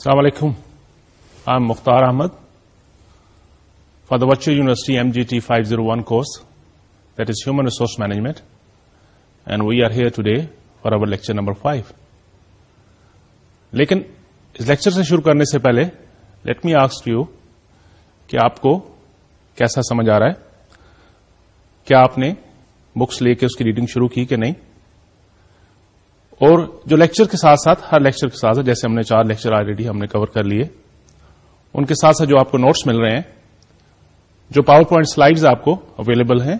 السلام علیکم۔ I Mukhtar Ahmed for the virtual university M G T five zero one course that is human resource management and we are here today for our lecture number five لیکن اس lecture سے شروع کرنے سے پہلے let me ask you کہ آپ کو کیسا سمجھ آ رہا ہے؟ کیا آپ نے بکس لے کے اس کی ریڈنگ شروع کی کہ نہیں؟ اور جو لیکچر کے ساتھ ساتھ، ہر لیکچر کے ساتھ جیسے ہم نے چار لیکچر آلریڈی ہم نے کور کر لیے، ان کے ساتھ ساتھ جو آپ کو نوٹس مل رہے ہیں، جو پاور پوائنٹ سلائیڈز آپ کو اویلیبل ہیں،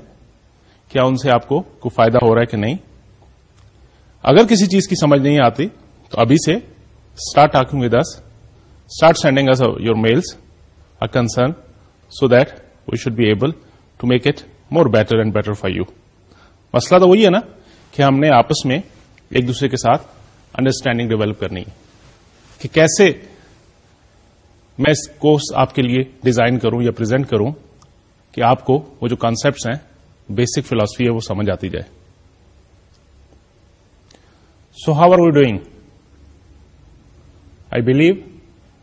کیا ان سے آپ کو کوئی فائدہ ہو رہا ہے کہ نہیں؟ اگر کسی چیز کی سمجھ نہیں آتی، تو ابھی سے start talking with us start sending us your mails uh concern so that we should be able to make it more better and better for you مسئلہ تو وہی ہے نا کہ ہم نے آپس میں ایک دوسرے کے ساتھ انڈرسٹینڈنگ ڈیولپ کرنی ہے کہ کیسے میں اس کورس آپ کے لیے ڈیزائن کروں یا پرزینٹ کروں کہ آپ کو وہ جو کانسیپٹس ہیں بیسک فلاسفی ہے وہ سمجھ آتی جائے۔ So how are we doing I believe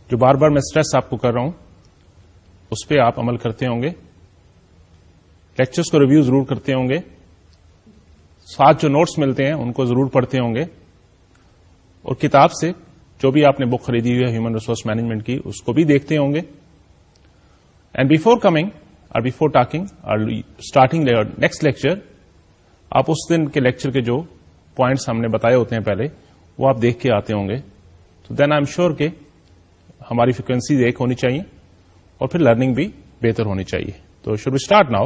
جو بار بار میں اسٹریس آپ کو کر رہا ہوں، اس پہ آپ عمل کرتے ہوں گے۔ لیکچرس کو ریویو ضرور کرتے ہوں گے۔ ساتھ جو نوٹس ملتے ہیں، ان کو ضرور پڑھتے ہوں گے۔ اور کتاب سے جو بھی آپ نے بک خریدی ہوئی ہے ہیومن ریسورس مینجمنٹ کی، اس کو بھی دیکھتے ہوں گے۔ اینڈ بفور کمنگ اور بفور ٹاکنگ اور اسٹارٹنگ نیکسٹ لیکچر آپ اس دن کے لیکچر کے جو پوائنٹس ہم نے بتائے ہوتے ہیں پہلے، وہ آپ دیکھ کے آتے ہوں گے۔ تو دین آئی ایم شیور کہ ہماری فریکوینسیز ایک ہونی چاہیے اور پھر لرننگ بھی بہتر ہونی چاہیے۔ تو should be start now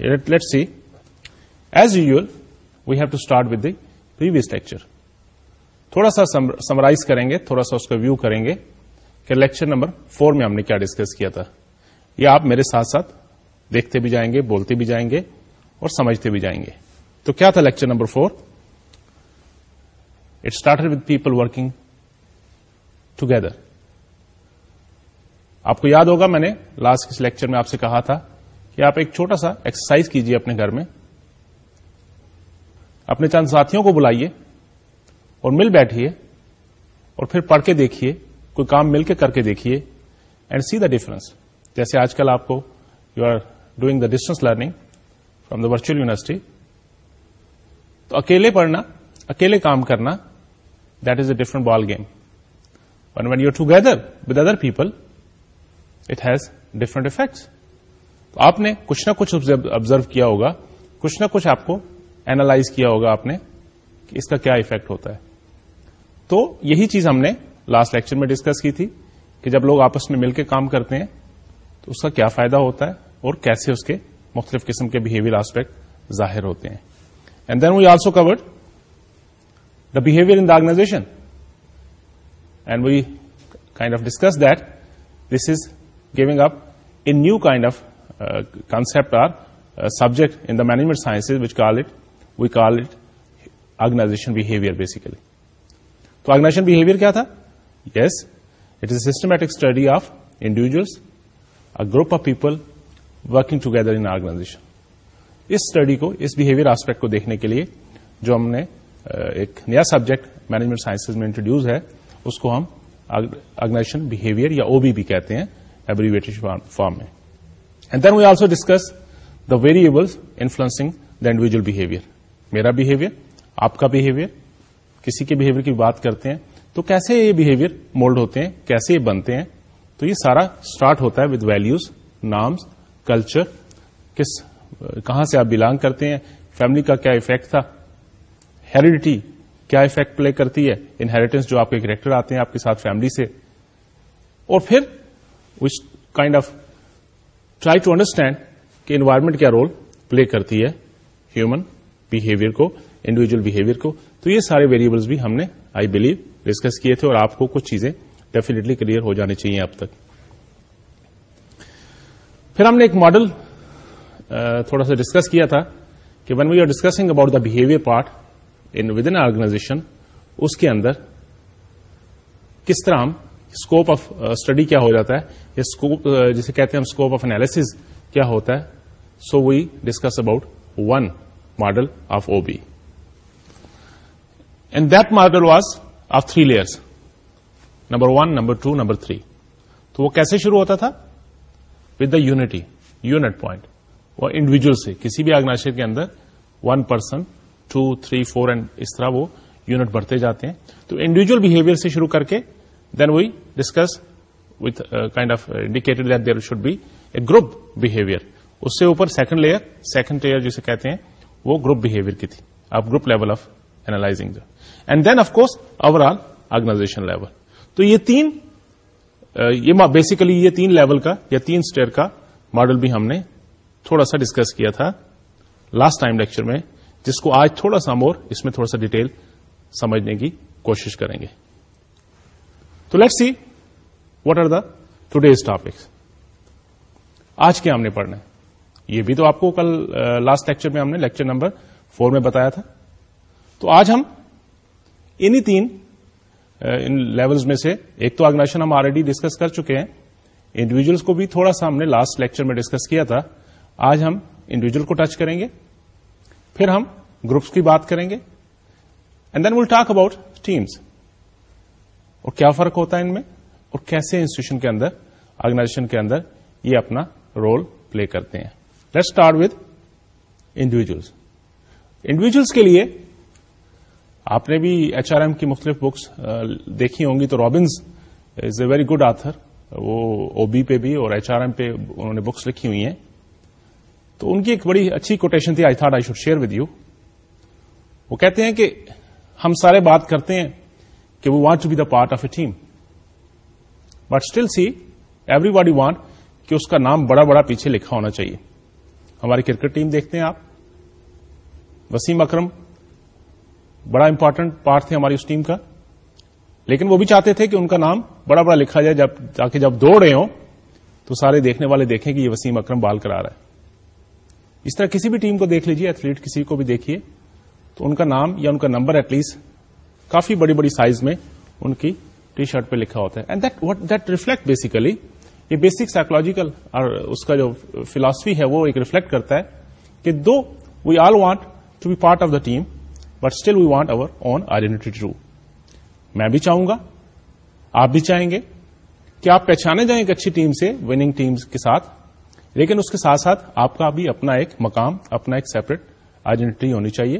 let see as usual we have to start with the previous lecture تھوڑا سا سمرائز کریں گے، تھوڑا سا اس کا ویو کریں گے کہ لیکچر نمبر فور میں ہم نے کیا ڈسکس کیا تھا۔ یہ آپ میرے ساتھ ساتھ دیکھتے بھی جائیں گے، بولتے بھی جائیں گے اور سمجھتے بھی جائیں گے۔ تو کیا تھا lecture number four it started with people working together آپ کو یاد ہوگا، میں نے لاسٹ کس لیکچر میں آپ سے کہا تھا کہ آپ ایک چھوٹا سا ایکسرسائز کیجیے اپنے گھر میں۔ اپنے چند ساتھیوں کو بلائیے اور مل بیٹھیے اور پھر پڑھ کے دیکھیے، کوئی کام مل کے کر کے دیکھیے اینڈ سی دا ڈفرنس جیسے آج کل آپ کو you are doing the distance learning from the virtual university تو اکیلے پڑھنا، اکیلے کام کرنا that is a different ball game one when you together with other people it has different effects تو آپ نے کچھ نہ کچھ آبزرو کیا ہوگا، کچھ نہ کچھ آپ کو اینالائز کیا ہوگا آپ نے کہ اس کا کیا افیکٹ ہوتا ہے۔ تو یہی چیز ہم نے لاسٹ لیکچر میں ڈسکس کی تھی کہ جب لوگ آپس میں مل کے کام کرتے ہیں تو اس کا کیا فائدہ ہوتا ہے اور کیسے اس کے مختلف قسم کے بہیویئر آسپیکٹ ظاہر ہوتے ہیں۔ And then we also covered the behaviour in the organization and we kind of discuss that this is giving up in new kind of concept or subject in the management science which call it we call it organization behaviour basically تو organization behaviour کیا تھا yes it is a systematic study of individuals uh group of people working together in organization us study کو اس behaviour aspect کو دیکھنے کے لیے جو ہم نے ایک نیا سبجیکٹ مینجمنٹ سائنس میں انٹروڈیوس ہے اس کو ہم آرگنائزیشن بہیویئر یا او بی بھی کہتے ہیں ایبریویٹڈ فارم میں and then we also discuss the variables influencing the individual behaviour میرا بہیویئر آپ کا بہیویئر کسی کے بہیویئر کی بات کرتے ہیں، تو کیسے یہ بہیویئر مولڈ ہوتے ہیں، کیسے یہ بنتے ہیں؟ تو یہ سارا اسٹارٹ ہوتا ہے ود ویلوز نامس کلچر کس، کہاں سے آپ بلانگ کرتے ہیں فیملی کا کیا افیکٹ تھا ہیریڈیٹی کیا افیکٹ پلے کرتی ہے انہیریٹنس جو آپ کے کریکٹر آتے ہیں، آپ کے ساتھ فیملی سے۔ اور پھر which kind of try to understand کہ انوائرمنٹ کیا رول پلے کرتی ہے ہیومن بہیویئر کو انڈیویجل بہیویئر کو، تو یہ سارے ویریبلس بھی ہم نے آئی بلیو ڈسکس کیے تھے اور آپ کو کچھ چیزیں ڈیفینیٹلی کلیئر ہو جانی چاہیے اب تک۔ پھر ہم نے ایک ماڈل تھوڑا سا ڈسکس کیا تھا کہ when we are discussing about the behaviour part in with in organization اس کے اندر کس طرح ہم اسکوپ آف اسٹڈی کیا ہو جاتا ہے جسے کہتے ہیں ہم اسکوپ آف انالیس کیا ہوتا ہے so we discuss about one model of O B and that model was of three layers number one number two number three تو وہ کیسے شروع ہوتا تھا؟ With the unity unit point وہ انڈیویجل سے، کسی بھی آگناشر کے اندر one person two three four and اس طرح وہ یونٹ بڑھتے جاتے ہیں۔ تو انڈیویجل بہیویئر سے شروع کر کے then we discuss with kind of indicated that there should be a group behaviour اس سے اوپر سیکنڈ لیئر سیکنڈ لیئر جسے کہتے ہیں وہ گروپ بہیویئر کی تھی۔ آپ group level of analyzing and then of course overall organization level تو یہ تین یہ بیسیکلی یہ تین لیول کا یا تین اسٹیئر کا ماڈل بھی ہم نے تھوڑا سا ڈسکس کیا تھا لاسٹ ٹائم لیکچر میں، جس کو آج تھوڑا سا مور اس میں تھوڑا سا ڈیٹیل سمجھنے کی کوشش کریں گے۔ تو let see what are the today's topics آج کیا ہم نے پڑھنا ہے؟ یہ بھی تو آپ کو کل لاسٹ لیکچر میں ہم نے لیکچر نمبر فور میں بتایا تھا۔ تو آج ہم انہی تین ان لیولز میں سے، ایک تو آگنیشن ہم آلریڈی ڈسکس کر چکے ہیں۔ انڈیویجلس کو بھی تھوڑا سا ہم نے لاسٹ لیکچر میں ڈسکس کیا تھا۔ آج ہم انڈیویجل کو ٹچ کریں گے۔ پھر ہم گروپس کی بات کریں گے۔ And then will talk about teams اور کیا فرق ہوتا ہے ان میں؟ اور کیسے انسٹیٹیوشن کے اندر آرگنائزیشن کے اندر یہ اپنا رول پلے کرتے ہیں۔ Let start with individuals individuals کے لیے، آپ نے بھی ایچ آر ایم کی مختلف بکس uh, دیکھی ہوں گی تو Robbins is a very good author وہ او بی پہ بھی اور ایچ آر ایم پہ انہوں نے بکس لکھی ہوئی ہیں. تو ان کی ایک بڑی اچھی کوٹیشن تھی. I thought I should share with you وہ کہتے ہیں کہ ہم سارے بات کرتے ہیں کہ we want to be the part of a team but still see everybody want کہ اس کا نام بڑا بڑا پیچھے لکھا ہونا چاہیے. ہماری کرکٹ ٹیم دیکھتے ہیں آپ۔ وسیم اکرم بڑا امپورٹنٹ پارٹ تھے ہماری اس ٹیم کا۔ لیکن وہ بھی چاہتے تھے کہ ان کا نام بڑا بڑا لکھا جائے، جب تاکہ جب دوڑ رہے ہوں تو سارے دیکھنے والے دیکھیں کہ یہ وسیم اکرم بال کرا رہا ہے۔ اس طرح کسی بھی ٹیم کو دیکھ لیجیے ایتھلیٹ کسی کو بھی دیکھیے، تو ان کا نام یا ان کا نمبر ایٹ لیسٹ کافی بڑی بڑی سائز میں ان کی ٹی شرٹ پہ لکھا ہوتا ہے۔ And that that reflect basically یہ بیسک سائیکولوجیکل اور اس کا جو فلاسفی ہے، وہ ایک ریفلیکٹ کرتا ہے کہ though we all want to be part of the team but still we want our own identity true میں بھی چاہوں گا، آپ بھی چاہیں گے. کہ آپ پہچانے جائیں ایک اچھی ٹیم سے وننگ ٹیم کے ساتھ؟ لیکن اس کے ساتھ ساتھ آپ کا بھی اپنا ایک مقام، اپنا ایک سیپریٹ آئیڈینٹی ہونی چاہیے.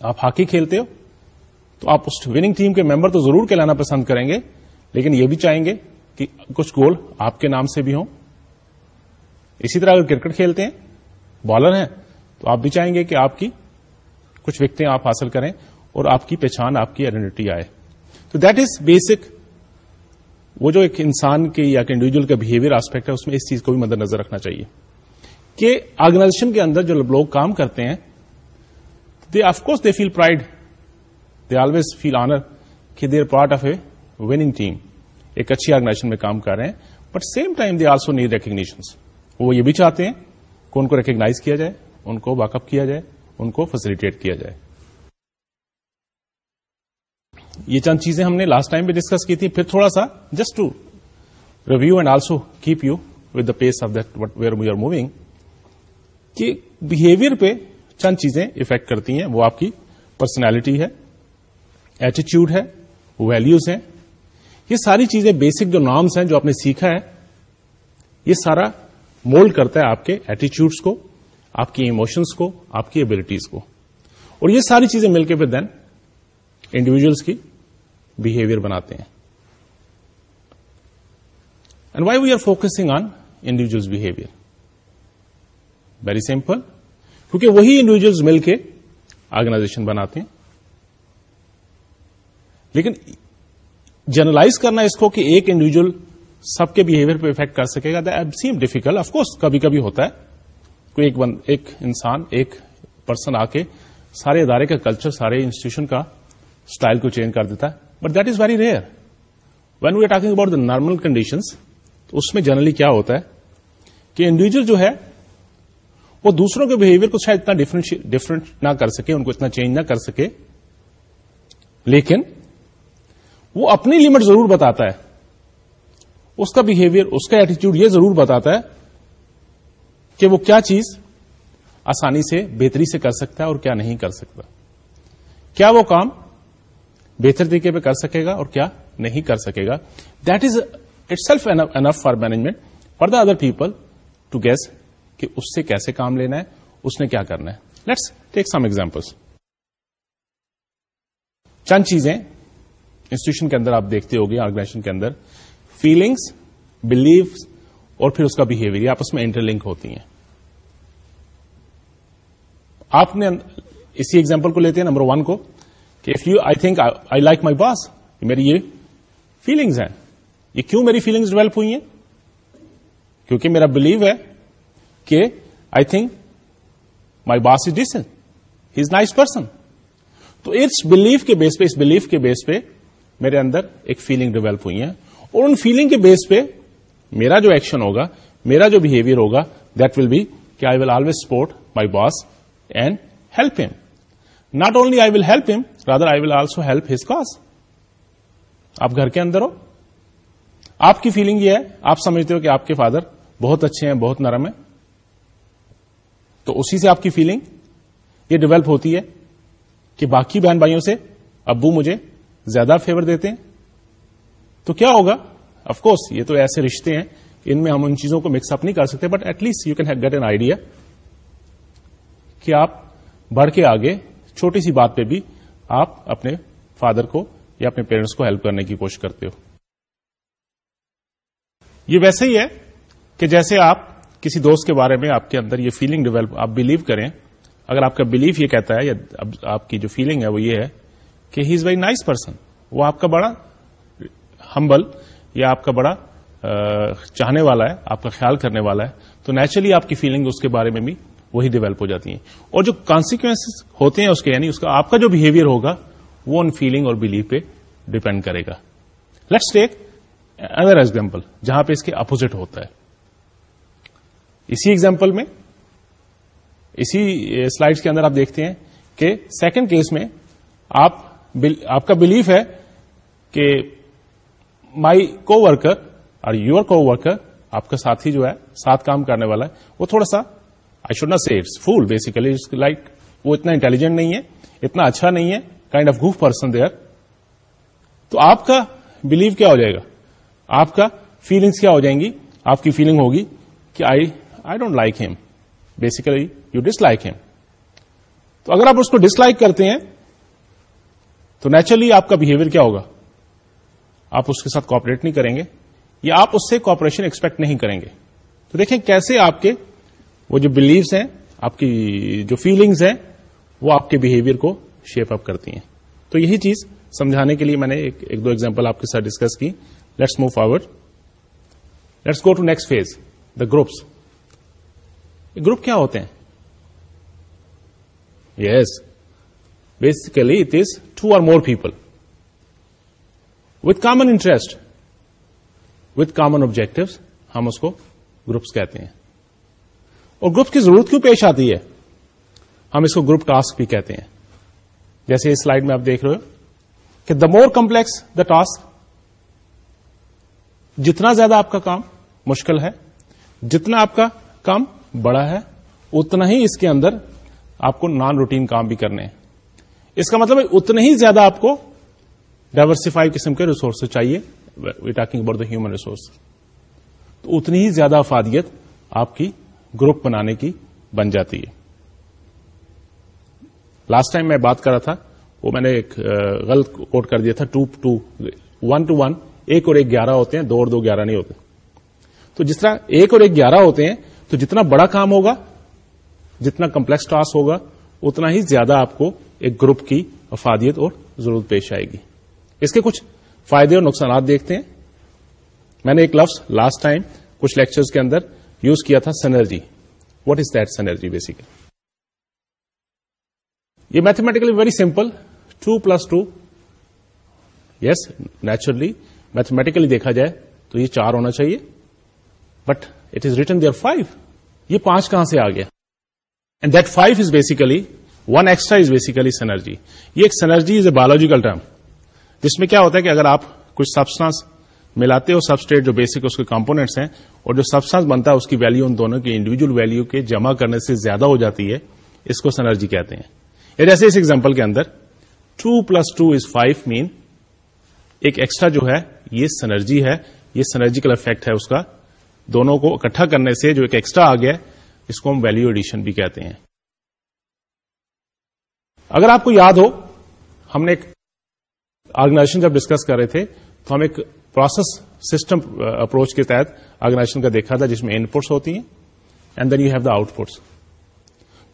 آپ ہاکی کھیلتے ہو، تو آپ اس وننگ ٹیم کے ممبر تو ضرور کہلانا پسند کریں گے، لیکن یہ بھی چاہیں گے کہ کچھ گول آپ کے نام سے بھی ہوں۔ اسی طرح اگر کرکٹ کھیلتے ہیں، بالر ہیں، تو آپ بھی چاہیں گے کہ آپ کی کچھ وکٹیں آپ حاصل کریں اور آپ کی پہچان، آپ کی آئیڈینٹی آئے۔ تو دیٹ از بیسک وہ جو ایک انسان کے یا انڈیویجل کا بہیویئر آسپیکٹ ہے، اس میں اس چیز کو بھی مد نظر رکھنا چاہیے۔ کہ آرگنائزیشن کے اندر جو لوگ کام کرتے ہیں they of course they feel pride they always feel honour that they are part of a winning team ایک اچھی آرگنائزیشن میں کام کر رہے ہیں but same time they also need recognition وہ یہ بھی چاہتے ہیں کہ ان کو ریکگنائز کیا جائے، ان کو واک اپ کیا جائے، ان کو فیسلٹیٹ کیا جائے۔ یہ چند چیزیں ہم نے لاسٹ ٹائم بھی ڈسکس کی تھی، پھر تھوڑا سا just to review and also keep you with the pace of that what where we are moving کہ بہیویئر پہ چند چیزیں افیکٹ کرتی ہیں۔ وہ آپ کی پرسنالٹی ہے ایٹیچیوڈ ہے ویلوز ہیں۔ یہ ساری چیزیں بیسک جو نارمس ہیں جو آپ نے سیکھا ہے، یہ سارا مولڈ کرتا ہے آپ کے ایٹیچیوڈس کو، آپ کی ایموشنس کو، آپ کی ابلٹیز کو۔ اور یہ ساری چیزیں مل کے پھر دین انڈیویجلس کی بہیویئر بناتے ہیں۔ And why we are focusing on individuals behaviour very simple کیونکہ وہی انڈیویجلس مل کے آرگنائزیشن بناتے ہیں۔ لیکن جرنلائز کرنا اس کو کہ ایک انڈیویجل سب کے بہیویئر پہ افیکٹ کر سکے گا. سیم ڈیفیکلٹ آف کورس کبھی کبھی ہوتا ہے. کوئی ایک بند, ایک انسان ایک پرسن آ کے سارے ادارے کا کلچر سارے انسٹیٹیوشن کا اسٹائل کو چینج کر دیتا ہے. But that is very rare when we are talking about the normal conditions تو اس میں جنرلی کیا ہوتا ہے کہ انڈیویجل جو ہے وہ دوسروں کے بہیویئر کو شاید اتنا ڈفرینٹ نہ کر سکے ان کو اتنا چینج نہ کر سکے. لیکن وہ اپنی لمٹ ضرور بتاتا ہے۔ اس کا بہیویئر اس کا ایٹیچیوڈ یہ ضرور بتاتا ہے کہ وہ کیا چیز آسانی سے، بہتری سے کر سکتا ہے اور کیا نہیں کر سکتا۔ کیا وہ کام بہتر طریقے پہ کر سکے گا اور کیا نہیں کر سکے گا؟ That is itself enough for management for the other people to guess کہ اس سے کیسے کام لینا ہے، اس نے کیا کرنا ہے۔ لیٹس ٹیک سم ایگزامپلس چند چیزیں انسٹیٹیوشن کے اندر آپ دیکھتے ہوگے، آرگنائزیشن کے اندر فیلنگس بلیفس اور پھر اس کا بہیویئر یہ آپس میں انٹر لنک ہوتی ہیں۔ آپ نے اسی ایگزامپل کو لیتے ہیں نمبر ون کو، کہ if you I think I like my boss میری یہ فیلنگز ہیں۔ یہ کیوں میری فیلنگز ڈیولپ ہوئی ہیں؟ کیونکہ میرا بلیو ہے کہ I think my boss is Dyson he is nice person تو اس بلیف کے بیس پہ، اس بلیف کے بیس پہ میرے اندر ایک فیلنگ ڈیولپ ہوئی ہے اور ان فیلنگ کے بیس پہ میرا جو ایکشن ہوگا، میرا جو بہیویئر ہوگا دیٹ ول بی کہ I will always support my boss and help him not only I will help him rather I will also help his cause آپ گھر کے اندر ہو۔ آپ کی فیلنگ یہ ہے، آپ سمجھتے ہو کہ آپ کے فادر بہت اچھے ہیں، بہت نرم ہیں۔ تو اسی سے آپ کی فیلنگ یہ ڈیولپ ہوتی ہے کہ باقی بہن بھائیوں سے ابو مجھے زیادہ فیور دیتے ہیں؟ تو کیا ہوگا؟ اف کورس یہ تو ایسے رشتے ہیں، ان میں ہم ان چیزوں کو مکس اپ نہیں کر سکتے but at least you can get an idea کہ آپ بڑھ کے آگے، چھوٹی سی بات پہ بھی آپ اپنے فادر کو یا اپنے پیرنٹس کو ہیلپ کرنے کی کوشش کرتے ہو۔ یہ ویسے ہی ہے کہ جیسے آپ کسی دوست کے بارے میں آپ کے اندر یہ فیلنگ ڈیولپ آپ بلیو کریں، اگر آپ کا بلیف یہ کہتا ہے یا آپ کی جو فیلنگ ہے وہ یہ ہے کہ he is very nice person وہ آپ کا بڑا ہمبل یا آپ کا بڑا چاہنے والا ہے، آپ کا خیال کرنے والا ہے، تو نیچرلی آپ کی فیلنگ اس کے بارے میں بھی وہی ڈیولپ ہو جاتی ہیں۔ اور جو کانسیکوینس ہوتے ہیں اس کے یعنی اس کا، آپ کا جو بہیویئر ہوگا، وہ ان فیلنگ اور بلیف پہ ڈپینڈ کرے گا۔ لیٹس ٹیک ادر ایگزامپل جہاں پہ اس کے اپوزٹ ہوتا ہے۔ اسی ایگزامپل میں، اسی سلائڈس کے اندر آپ دیکھتے ہیں کہ سیکنڈ کیس میں آپ آپ کا بلیف ہے کہ مائی کو ورکر اور یور کو ورکر آپ کا ساتھی جو ہے، ساتھ کام کرنے والا ہے۔ وہ تھوڑا سا I should not see it's fool basically like وہ اتنا انٹیلیجنٹ نہیں ہے، اتنا اچھا نہیں ہے kind of goof person there تو آپ کا بلیو کیا ہو جائے گا؟ آپ کا فیلنگس کیا ہو جائیں گی؟ آپ کی فیلنگ ہوگی کہ I I don't like him basically you dislike him تو اگر آپ اس کو ڈس لائک کرتے ہیں تو نیچرلی آپ کا بہیویئر کیا ہوگا؟ آپ اس کے ساتھ کوپریٹ نہیں کریں گے یا آپ اس سے کوپریشن ایکسپیکٹ نہیں کریں گے۔ تو دیکھیں کیسے آپ کے وہ جو بلیوس ہیں، آپ کی جو فیلنگز ہیں، وہ آپ کے بہیویئر کو شیپ اپ کرتی ہیں۔ تو یہی چیز سمجھانے کے لیے میں نے ایک دو ایگزامپل آپ کے ساتھ ڈسکس کی۔ Let's move forward let's go to next phase the groups group کیا ہوتے ہیں؟ Yes basically it is two or more people with common interest with common objective ہم اس کو گروپس کہتے ہیں۔ اور گروپ کی ضرورت کیوں پیش آتی ہے؟ ہم اس کو گروپ ٹاسک بھی کہتے ہیں۔ جیسے اس سلائڈ میں آپ دیکھ رہے ہو کہ دا مور کمپلیکس دا ٹاسک جتنا زیادہ آپ کا کام مشکل ہے، جتنا آپ کا کام بڑا ہے، اتنا ہی اس کے اندر آپ کو نان روٹین کام بھی کرنے ہیں۔ اس کا مطلب اتنے ہی زیادہ آپ کو ڈائورسفائی قسم کے ریسورس چاہیے. We talking about the human resource تو اتنی ہی زیادہ افادیت آپ کی گروپ بنانے کی بن جاتی ہے. لاسٹ ٹائم میں بات کر رہا تھا، وہ میں نے ایک غلط کوٹ کر دیا تھا two two one two one ایک اور ایک گیارہ ہوتے ہیں، دو اور دو گیارہ نہیں ہوتے. تو جس طرح ایک اور ایک گیارہ ہوتے ہیں، تو جتنا بڑا کام ہوگا، جتنا کمپلیکس ٹاسک ہوگا، اتنا ہی زیادہ آپ کو ایک گروپ کی افادیت اور ضرورت پیش آئے گی۔ اس کے کچھ فائدے اور نقصانات دیکھتے ہیں۔ میں نے ایک لفظ لاسٹ ٹائم کچھ لیکچرز کے اندر یوز کیا تھا synergy what is that synergy basically یہ mathematically very simple two plus two yes naturally mathematically دیکھا جائے تو یہ چار ہونا چاہیے۔ But it is written there five یہ پانچ کہاں سے آ گیا؟ And that five is basically one extra is basically synergy یہ ایک synergy is a biological term جس میں کیا ہوتا ہے کہ اگر آپ کچھ سبسٹانس ملاتے ہو سبسٹیٹ جو بیسک اس کے کمپونیٹس ہیں اور جو سبسٹانس بنتا ہے اس کی ویلو ان دونوں کی انڈیویجل ویلو کے جمع کرنے سے زیادہ ہو جاتی ہے اس کو سنرجی کہتے ہیں یا جیسے اس ایگزامپل کے اندر two plus two is five مین ایک ایکسٹرا جو ہے یہ سنرجی ہے یہ سنرجیکل افیکٹ ہے اس کا دونوں کو اکٹھا کرنے سے جو ایک ایکسٹرا آ گیا اس کو ہم ویلو ایڈیشن بھی کہتے ہیں اگر آپ کو یاد ہو، ہم نے ایک آرگنائزیشن جب ڈسکس کر رہے تھے، تو ہم ایک پروسیس سسٹم اپروچ کے تحت آرگنائزیشن کا دیکھا تھا، جس میں ان پٹس ہوتی ہیں and then you have the outputs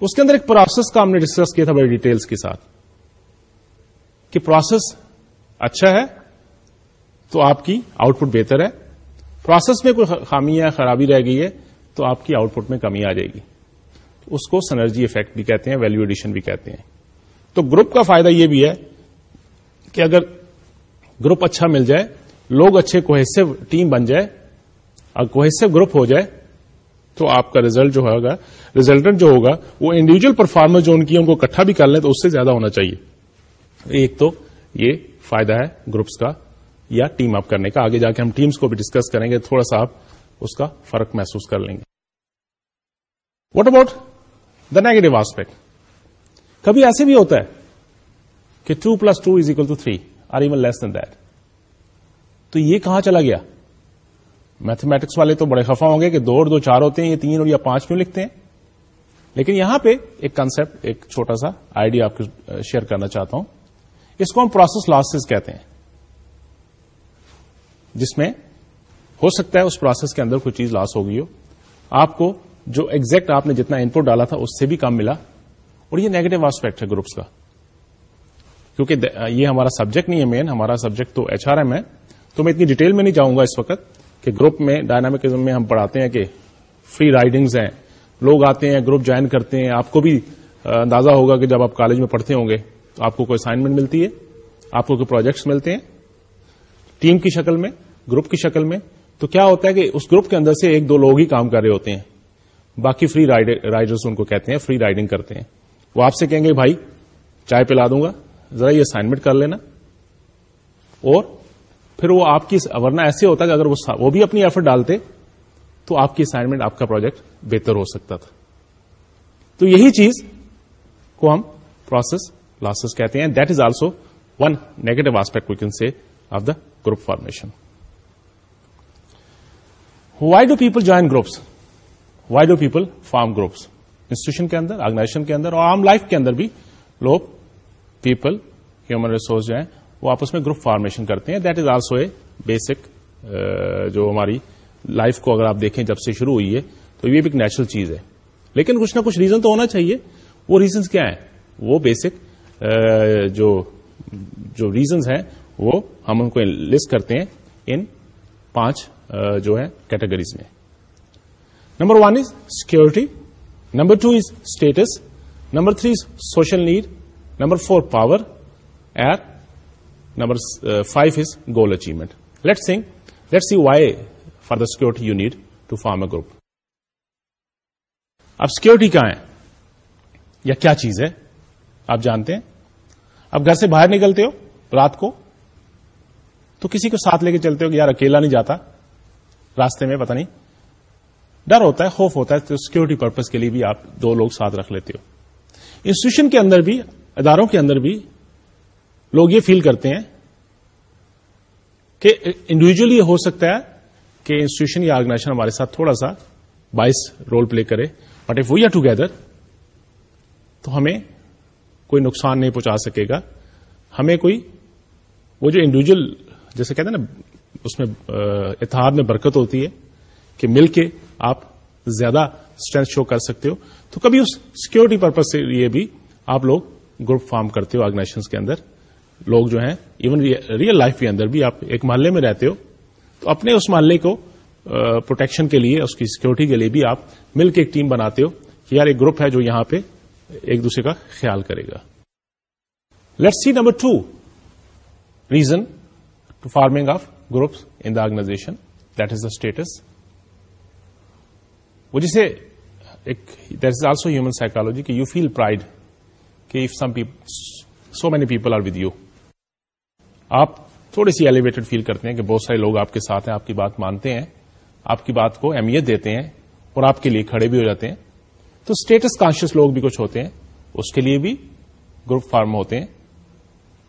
اس کے اندر ایک پروسیس کا ہم نے ڈسکس کیا تھا بڑی ڈیٹیلس کے ساتھ، کہ پروسیس اچھا ہے تو آپ کی آؤٹ پٹ بہتر ہے پروسیس میں کوئی خامی یا خرابی رہ گئی ہے، تو آپ کی آؤٹ پٹ میں کمی آ جائے گی۔ اس کو سنرجی افیکٹ بھی کہتے ہیں ویلو ایڈیشن بھی کہتے ہیں۔ تو گروپ کا فائدہ یہ بھی ہے کہ اگر گروپ اچھا مل جائے، لوگ اچھے کوہیسو ٹیم بن جائے، اور کوہیسو گروپ ہو جائے، تو آپ کا ریزلٹ جو ہوگا ریزلٹنٹ جو ہوگا، وہ انڈیویجل پرفارمنس جو ان کی ان کو اکٹھا بھی کر لیں تو اس سے زیادہ ہونا چاہیے۔ ایک تو یہ فائدہ ہے گروپس کا یا ٹیم اپ کرنے کا۔ آگے جا کے ہم ٹیمز کو بھی ڈسکس کریں گے، تھوڑا سا آپ اس کا فرق محسوس کر لیں گے۔ What about the negative aspect کبھی ایسے بھی ہوتا ہے کہ two plus two is equal two three or even less than that تو یہ کہاں چلا گیا؟ میتھمیٹکس والے تو بڑے خفا ہوں گے کہ دو اور دو چار ہوتے ہیں، یہ تین اور یا پانچ کیوں لکھتے ہیں؟ لیکن یہاں پہ ایک کنسپٹ ایک چھوٹا سا آئیڈیا آپ کو شیئر کرنا چاہتا ہوں۔ اس کو ہم پروسیس لاسز کہتے ہیں۔ جس میں ہو سکتا ہے اس پروسیس کے اندر کوئی چیز لاس ہو گئی ہو۔ آپ کو جو ایگزیکٹ آپ نے جتنا ان پٹ ڈالا تھا، اس سے بھی کم ملا۔ اور یہ نیگیٹو آسپیکٹ ہے گروپس کا. کیونکہ یہ ہمارا سبجیکٹ نہیں ہے مین ہمارا سبجیکٹ تو ایچ آر ایم ہے. تو میں اتنی ڈیٹیل میں نہیں جاؤں گا اس وقت کہ گروپ میں ڈائنامکزم میں ہم پڑھاتے ہیں کہ فری رائڈنگز ہیں. لوگ آتے ہیں گروپ جوائن کرتے ہیں. آپ کو بھی اندازہ ہوگا کہ جب آپ کالج میں پڑھتے ہوں گے، تو آپ کو کوئی اسائنمنٹ ملتی ہے. آپ کو کوئی پروجیکٹس ملتے ہیں. ٹیم کی شکل میں گروپ کی شکل میں، تو کیا ہوتا ہے کہ اس گروپ کے اندر سے ایک دو لوگ ہی کام کر رہے ہوتے ہیں. باقی فری رائڈرس ان کو کہتے ہیں فری رائڈنگ کرتے ہیں. وہ آپ سے کہیں گے، بھائی، چائے پلا دوں گا، ذرا یہ اسائنمنٹ کر لینا. اور پھر وہ آپ کی ورنہ ایسے ہوتا کہ اگر وہ بھی اپنی ایفرٹ ڈالتے تو آپ کی اسائنمنٹ آپ کا پروجیکٹ بہتر ہو سکتا تھا۔ تو یہی چیز کو ہم پروسیس لاسز کہتے ہیں۔ That is also one negative aspect we can see of the group formation why do people join groups why do people form groups institution کے اندر آرگنائزیشن کے اندر اور عام لائف کے اندر بھی لوگ پیپل ہیومن ریسورس جو ہیں، وہ آپس میں گروپ فارمیشن کرتے ہیں. That is also a basic جو ہماری لائف کو اگر آپ دیکھیں جب سے شروع ہوئی ہے، تو یہ بھی ایک نیچرل چیز ہے. لیکن کچھ نہ کچھ ریزن تو ہونا چاہیے. وہ ریزنس کیا ہیں؟ وہ بیسک uh, جو جو ریزنز ہیں، وہ ہم ان کو لسٹ کرتے ہیں ان پانچ uh, جو ہے کیٹیگریز میں. Number one is security number two is status number three is social need number four power air number five is goal achievement let sing let see why for the security you need to form a group اب security کہاں ہے یا کیا چیز ہے آپ جانتے ہیں اب گھر سے باہر نکلتے ہو رات کو تو کسی کو ساتھ لے کے چلتے ہو کہ یار اکیلا نہیں جاتا راستے میں پتہ نہیں ڈر ہوتا ہے، خوف ہوتا ہے، تو سیکورٹی پرپز کے لیے بھی آپ دو لوگ ساتھ رکھ لیتے ہو۔ انسٹیٹیوشن کے اندر بھی، اداروں کے اندر بھی لوگ یہ فیل کرتے ہیں کہ انڈیویجلی ہو سکتا ہے کہ انسٹیٹیوشن یا آرگنائزیشن ہمارے ساتھ تھوڑا سا باعث رول پلے کرے۔ But if we are together تو ہمیں کوئی نقصان نہیں پہنچا سکے گا۔ ہمیں کوئی وہ جو انڈیویجل جیسے کہتے ہیں نا، اس میں اتحاد میں برکت ہوتی ہے کہ مل کے آپ زیادہ اسٹرینتھ شو کر سکتے ہو۔ تو کبھی اس سیکورٹی پرپز سے یہ بھی آپ لوگ گروپ فارم کرتے ہو آرگنائزیشن کے اندر۔ لوگ جو ہیں ایون ریئل لائف کے اندر بھی آپ ایک محلے میں رہتے ہو۔ تو اپنے اس محلے کو پروٹیکشن کے لیے، اس کی سیکورٹی کے لیے بھی آپ مل کے ایک ٹیم بناتے ہو کہ یار ایک گروپ ہے جو یہاں پہ ایک دوسرے کا خیال کرے گا۔ Let see number two reason to forming of groups in the organization that is the status وہ جسے that is also human psychology کہ یو فیل پرائڈ کہ if some so many people are with you آپ تھوڑی سی elevated فیل کرتے ہیں کہ بہت سارے لوگ آپ کے ساتھ ہیں، آپ کی بات مانتے ہیں، آپ کی بات کو اہمیت دیتے ہیں اور آپ کے لیے کھڑے بھی ہو جاتے ہیں۔ تو اسٹیٹس کانشیس لوگ بھی کچھ ہوتے ہیں، اس کے لیے بھی گروپ فارم ہوتے ہیں۔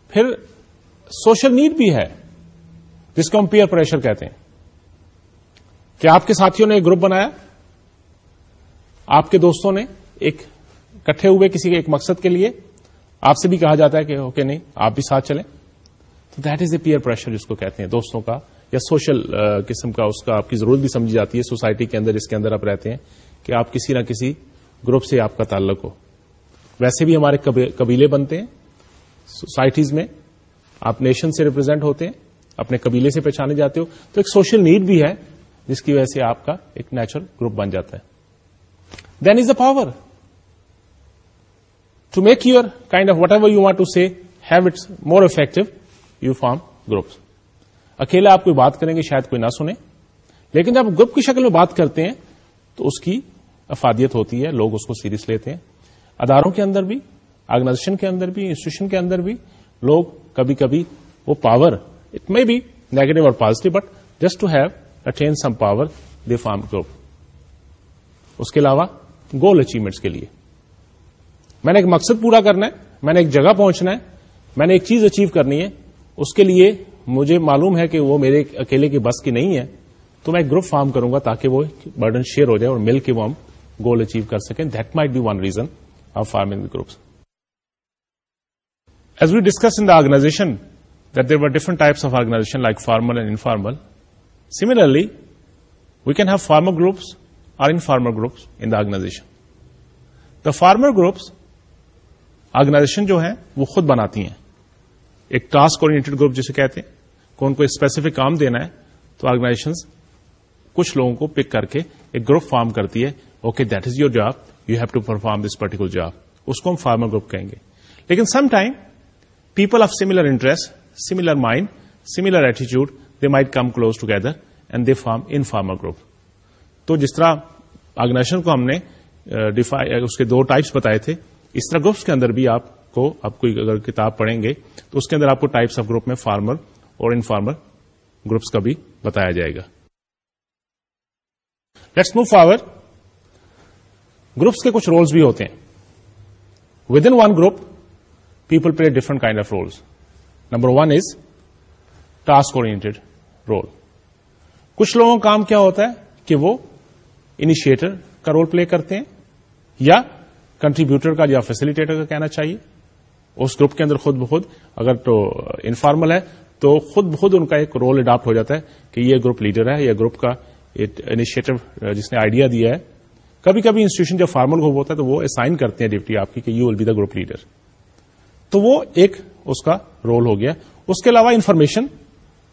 پھر سوشل نیڈ بھی ہے، جس کو ہم پیئر پریشر کہتے ہیں۔ کہ آپ کے ساتھیوں نے ایک گروپ بنایا؟ آپ کے دوستوں نے ایک کٹھے ہوئے کسی کے ایک مقصد کے لیے آپ سے بھی کہا جاتا ہے کہ اوکے نہیں، آپ بھی ساتھ چلیں۔ تو that is a peer pressure جس کو کہتے ہیں دوستوں کا، یا سوشل قسم کا اس کا آپ کی ضرورت بھی سمجھی جاتی ہے۔ سوسائٹی کے اندر، اس کے اندر آپ رہتے ہیں کہ آپ کسی نہ کسی گروپ سے آپ کا تعلق ہو۔ ویسے بھی ہمارے قبیلے بنتے ہیں۔ سوسائٹیز میں آپ نیشن سے ریپرزینٹ ہوتے ہیں، اپنے قبیلے سے پہچانے جاتے ہو۔ تو ایک سوشل نیڈ بھی ہے، جس کی وجہ سے آپ کا ایک نیچرل گروپ بن جاتا ہے۔ Then is the power to make your kind of whatever you want to see have it's more effective you form groups اکیلے آپ کوئی بات کریں گے، شاید کوئی نہ سنے۔ لیکن جب گروپ کی شکل میں بات کرتے ہیں، تو اس کی افادیت ہوتی ہے، لوگ اس کو سیریس لیتے ہیں۔ اداروں کے اندر بھی، آرگنائزیشن کے اندر بھی، انسٹیٹیوشن کے اندر بھی لوگ کبھی کبھی وہ power it may be negative اور positive but just to have attain some power they form group اس کے علاوہ گول اچیومنٹس کے لیے۔ میں نے ایک مقصد پورا کرنا ہے، میں نے ایک جگہ پہنچنا ہے، میں نے ایک چیز اچیو کرنی ہے، اس کے لیے مجھے معلوم ہے کہ وہ میرے اکیلے کی بس کی نہیں ہے، تو میں ایک گروپ فارم کروں گا تاکہ وہ برڈن شیئر ہو جائے اور مل کے وہ ہم گول اچیو کر سکیں۔ That might be one reason of forming groups as we discuss in the organization that there were different types of organization like formal and informal similarly we can have formal groups or informal groups in the organization the formal groups organization جو ہے وہ خود بناتی ہیں. ایک task oriented group جسے کہتے ہیں. کون کو اسپیسیفک کام دینا ہے، تو آرگنائزیشن کچھ لوگوں کو پک کر کے ایک گروپ فارم کرتی ہے. Okay that is your job you have to perform this particular job اس کو ہم فارمر گروپ کہیں گے. لیکن some time people of similar interest similar mind similar ایٹیچیوڈ they might come close together and they form informal group تو جس طرح organization کو ہم نے اس کے دو ٹائپس بتائے تھے، اس طرح گروپس کے اندر بھی آپ کو، آپ کوئی اگر کتاب پڑھیں گے، تو اس کے اندر آپ کو ٹائپس آف گروپ میں فارمر اور انفارمر گروپس کا بھی بتایا جائے گا۔ لیٹس موو فارور گروپس کے کچھ رولس بھی ہوتے ہیں۔ Within one group people play different kind of roles number one is task اور رول کچھ لوگوں کا کام کیا ہوتا ہے کہ وہ انیشیٹر کا رول پلے کرتے ہیں یا کنٹریبیوٹر کا یا فیسلٹیٹر کا کہنا چاہیے۔ اس گروپ کے اندر خود بخود اگر تو انفارمل ہے تو خود بخود ان کا ایک رول اڈاپٹ ہو جاتا ہے کہ یہ گروپ لیڈر ہے یا گروپ کا انیشیٹو جس نے آئیڈیا دیا ہے۔ کبھی کبھی انسٹیٹیوشن جب فارمل گروپ ہوتا ہے تو وہ اسائن کرتے ہیں ڈپٹی آپ کی کہ you will be the group leader تو وہ ایک اس کا رول ہو گیا۔ اس کے علاوہ انفارمیشن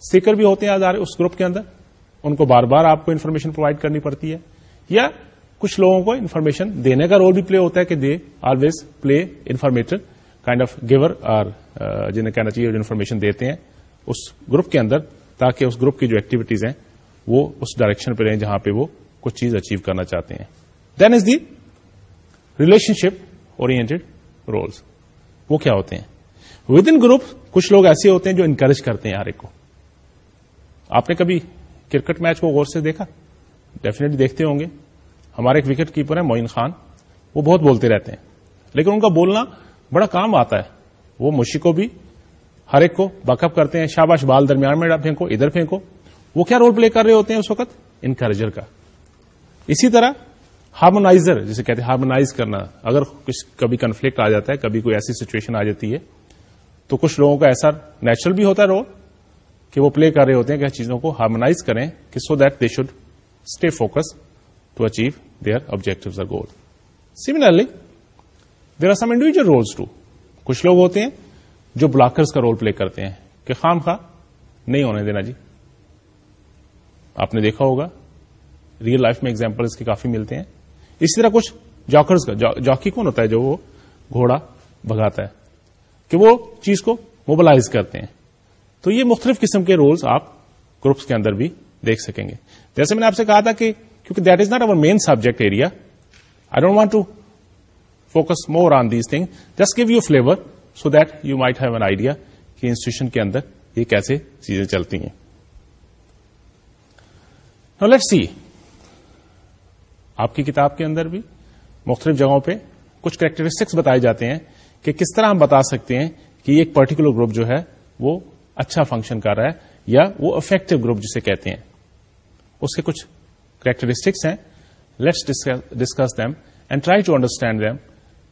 سیکر بھی ہوتے ہیں اس گروپ کے اندر۔ ان کو بار بار آپ کو انفارمیشن پرووائڈ کرنی پڑتی ہے۔ یا کچھ لوگوں کو انفارمیشن دینے کا رول بھی پلے ہوتا ہے کہ they always play informator kind of giver اور جنہیں کہنا چاہیے انفارمیشن دیتے ہیں اس گروپ کے اندر تاکہ اس گروپ کی جو ایکٹیویٹیز ہیں وہ اس ڈائریکشن پہ رہیں جہاں پہ وہ کچھ چیز اچیو کرنا چاہتے ہیں۔ Then is the relationship oriented roles وہ کیا ہوتے ہیں؟ ود ان گروپ کچھ لوگ ایسے ہوتے ہیں جو انکریج کرتے ہیں ہر ایک کو۔ آپ نے کبھی کرکٹ میچ کو غور سے دیکھا؟ ڈیفینیٹلی دیکھتے ہوں گے۔ ہمارے ایک وکٹ کیپر ہیں، معین خان، وہ بہت بولتے رہتے ہیں۔ لیکن ان کا بولنا بڑا کام آتا ہے۔ وہ مشی کو بھی، ہر ایک کو بک اپ کرتے ہیں۔ شاباش بال درمیان میں پھینکو، ادھر پھینکو۔ وہ کیا رول پلے کر رہے ہوتے ہیں اس وقت؟ انکریجر کا اسی طرح ہارمونائزر جسے کہتے ہیں ہارمونائز کرنا۔ اگر کچھ کبھی کنفلکٹ آ جاتا ہے، کبھی کوئی ایسی سچویشن آ جاتی ہے، تو کچھ لوگوں کا ایسا نیچرل بھی ہوتا ہے رول کہ وہ پلے کر رہے ہوتے ہیں کہ چیزوں کو ہارمونائز کریں، کہ so that they should stay focus to achieve their objective goal similarly there are some individual roles to کچھ لوگ ہوتے ہیں جو بلاکرز کا رول پلے کرتے ہیں کہ خام خواہ نہیں ہونے دینا جی۔ آپ نے دیکھا ہوگا ریئل لائف میں ایگزامپل اس کے کافی ملتے ہیں۔ اسی طرح کچھ جاکرز کا جاکی کون ہوتا ہے جو وہ گھوڑا بھگاتا ہے؟ کہ وہ چیز کو موبلائز کرتے ہیں۔ تو یہ مختلف قسم کے رولز آپ گروپس کے اندر بھی دیکھ سکیں گے۔ جیسے میں نے آپ سے کہا تھا کہ کیونکہ that is not our main subject area I don't want to focus more on these thing just give you flavour so that you might have an idea کہ انسٹیٹیوشن کے اندر یہ کیسے چیزیں چلتی ہیں. لیٹ سی آپ کی کتاب کے اندر بھی مختلف جگہوں پہ کچھ کریکٹرسٹکس بتائے جاتے ہیں کہ کس طرح ہم بتا سکتے ہیں کہ ایک پرٹیکولر گروپ جو ہے وہ اچھا فنکشن کر رہا ہے یا وہ افیکٹو گروپ جسے کہتے ہیں. اس کے کچھ کریکٹرسٹکس ہیں let's discuss them and try to understand them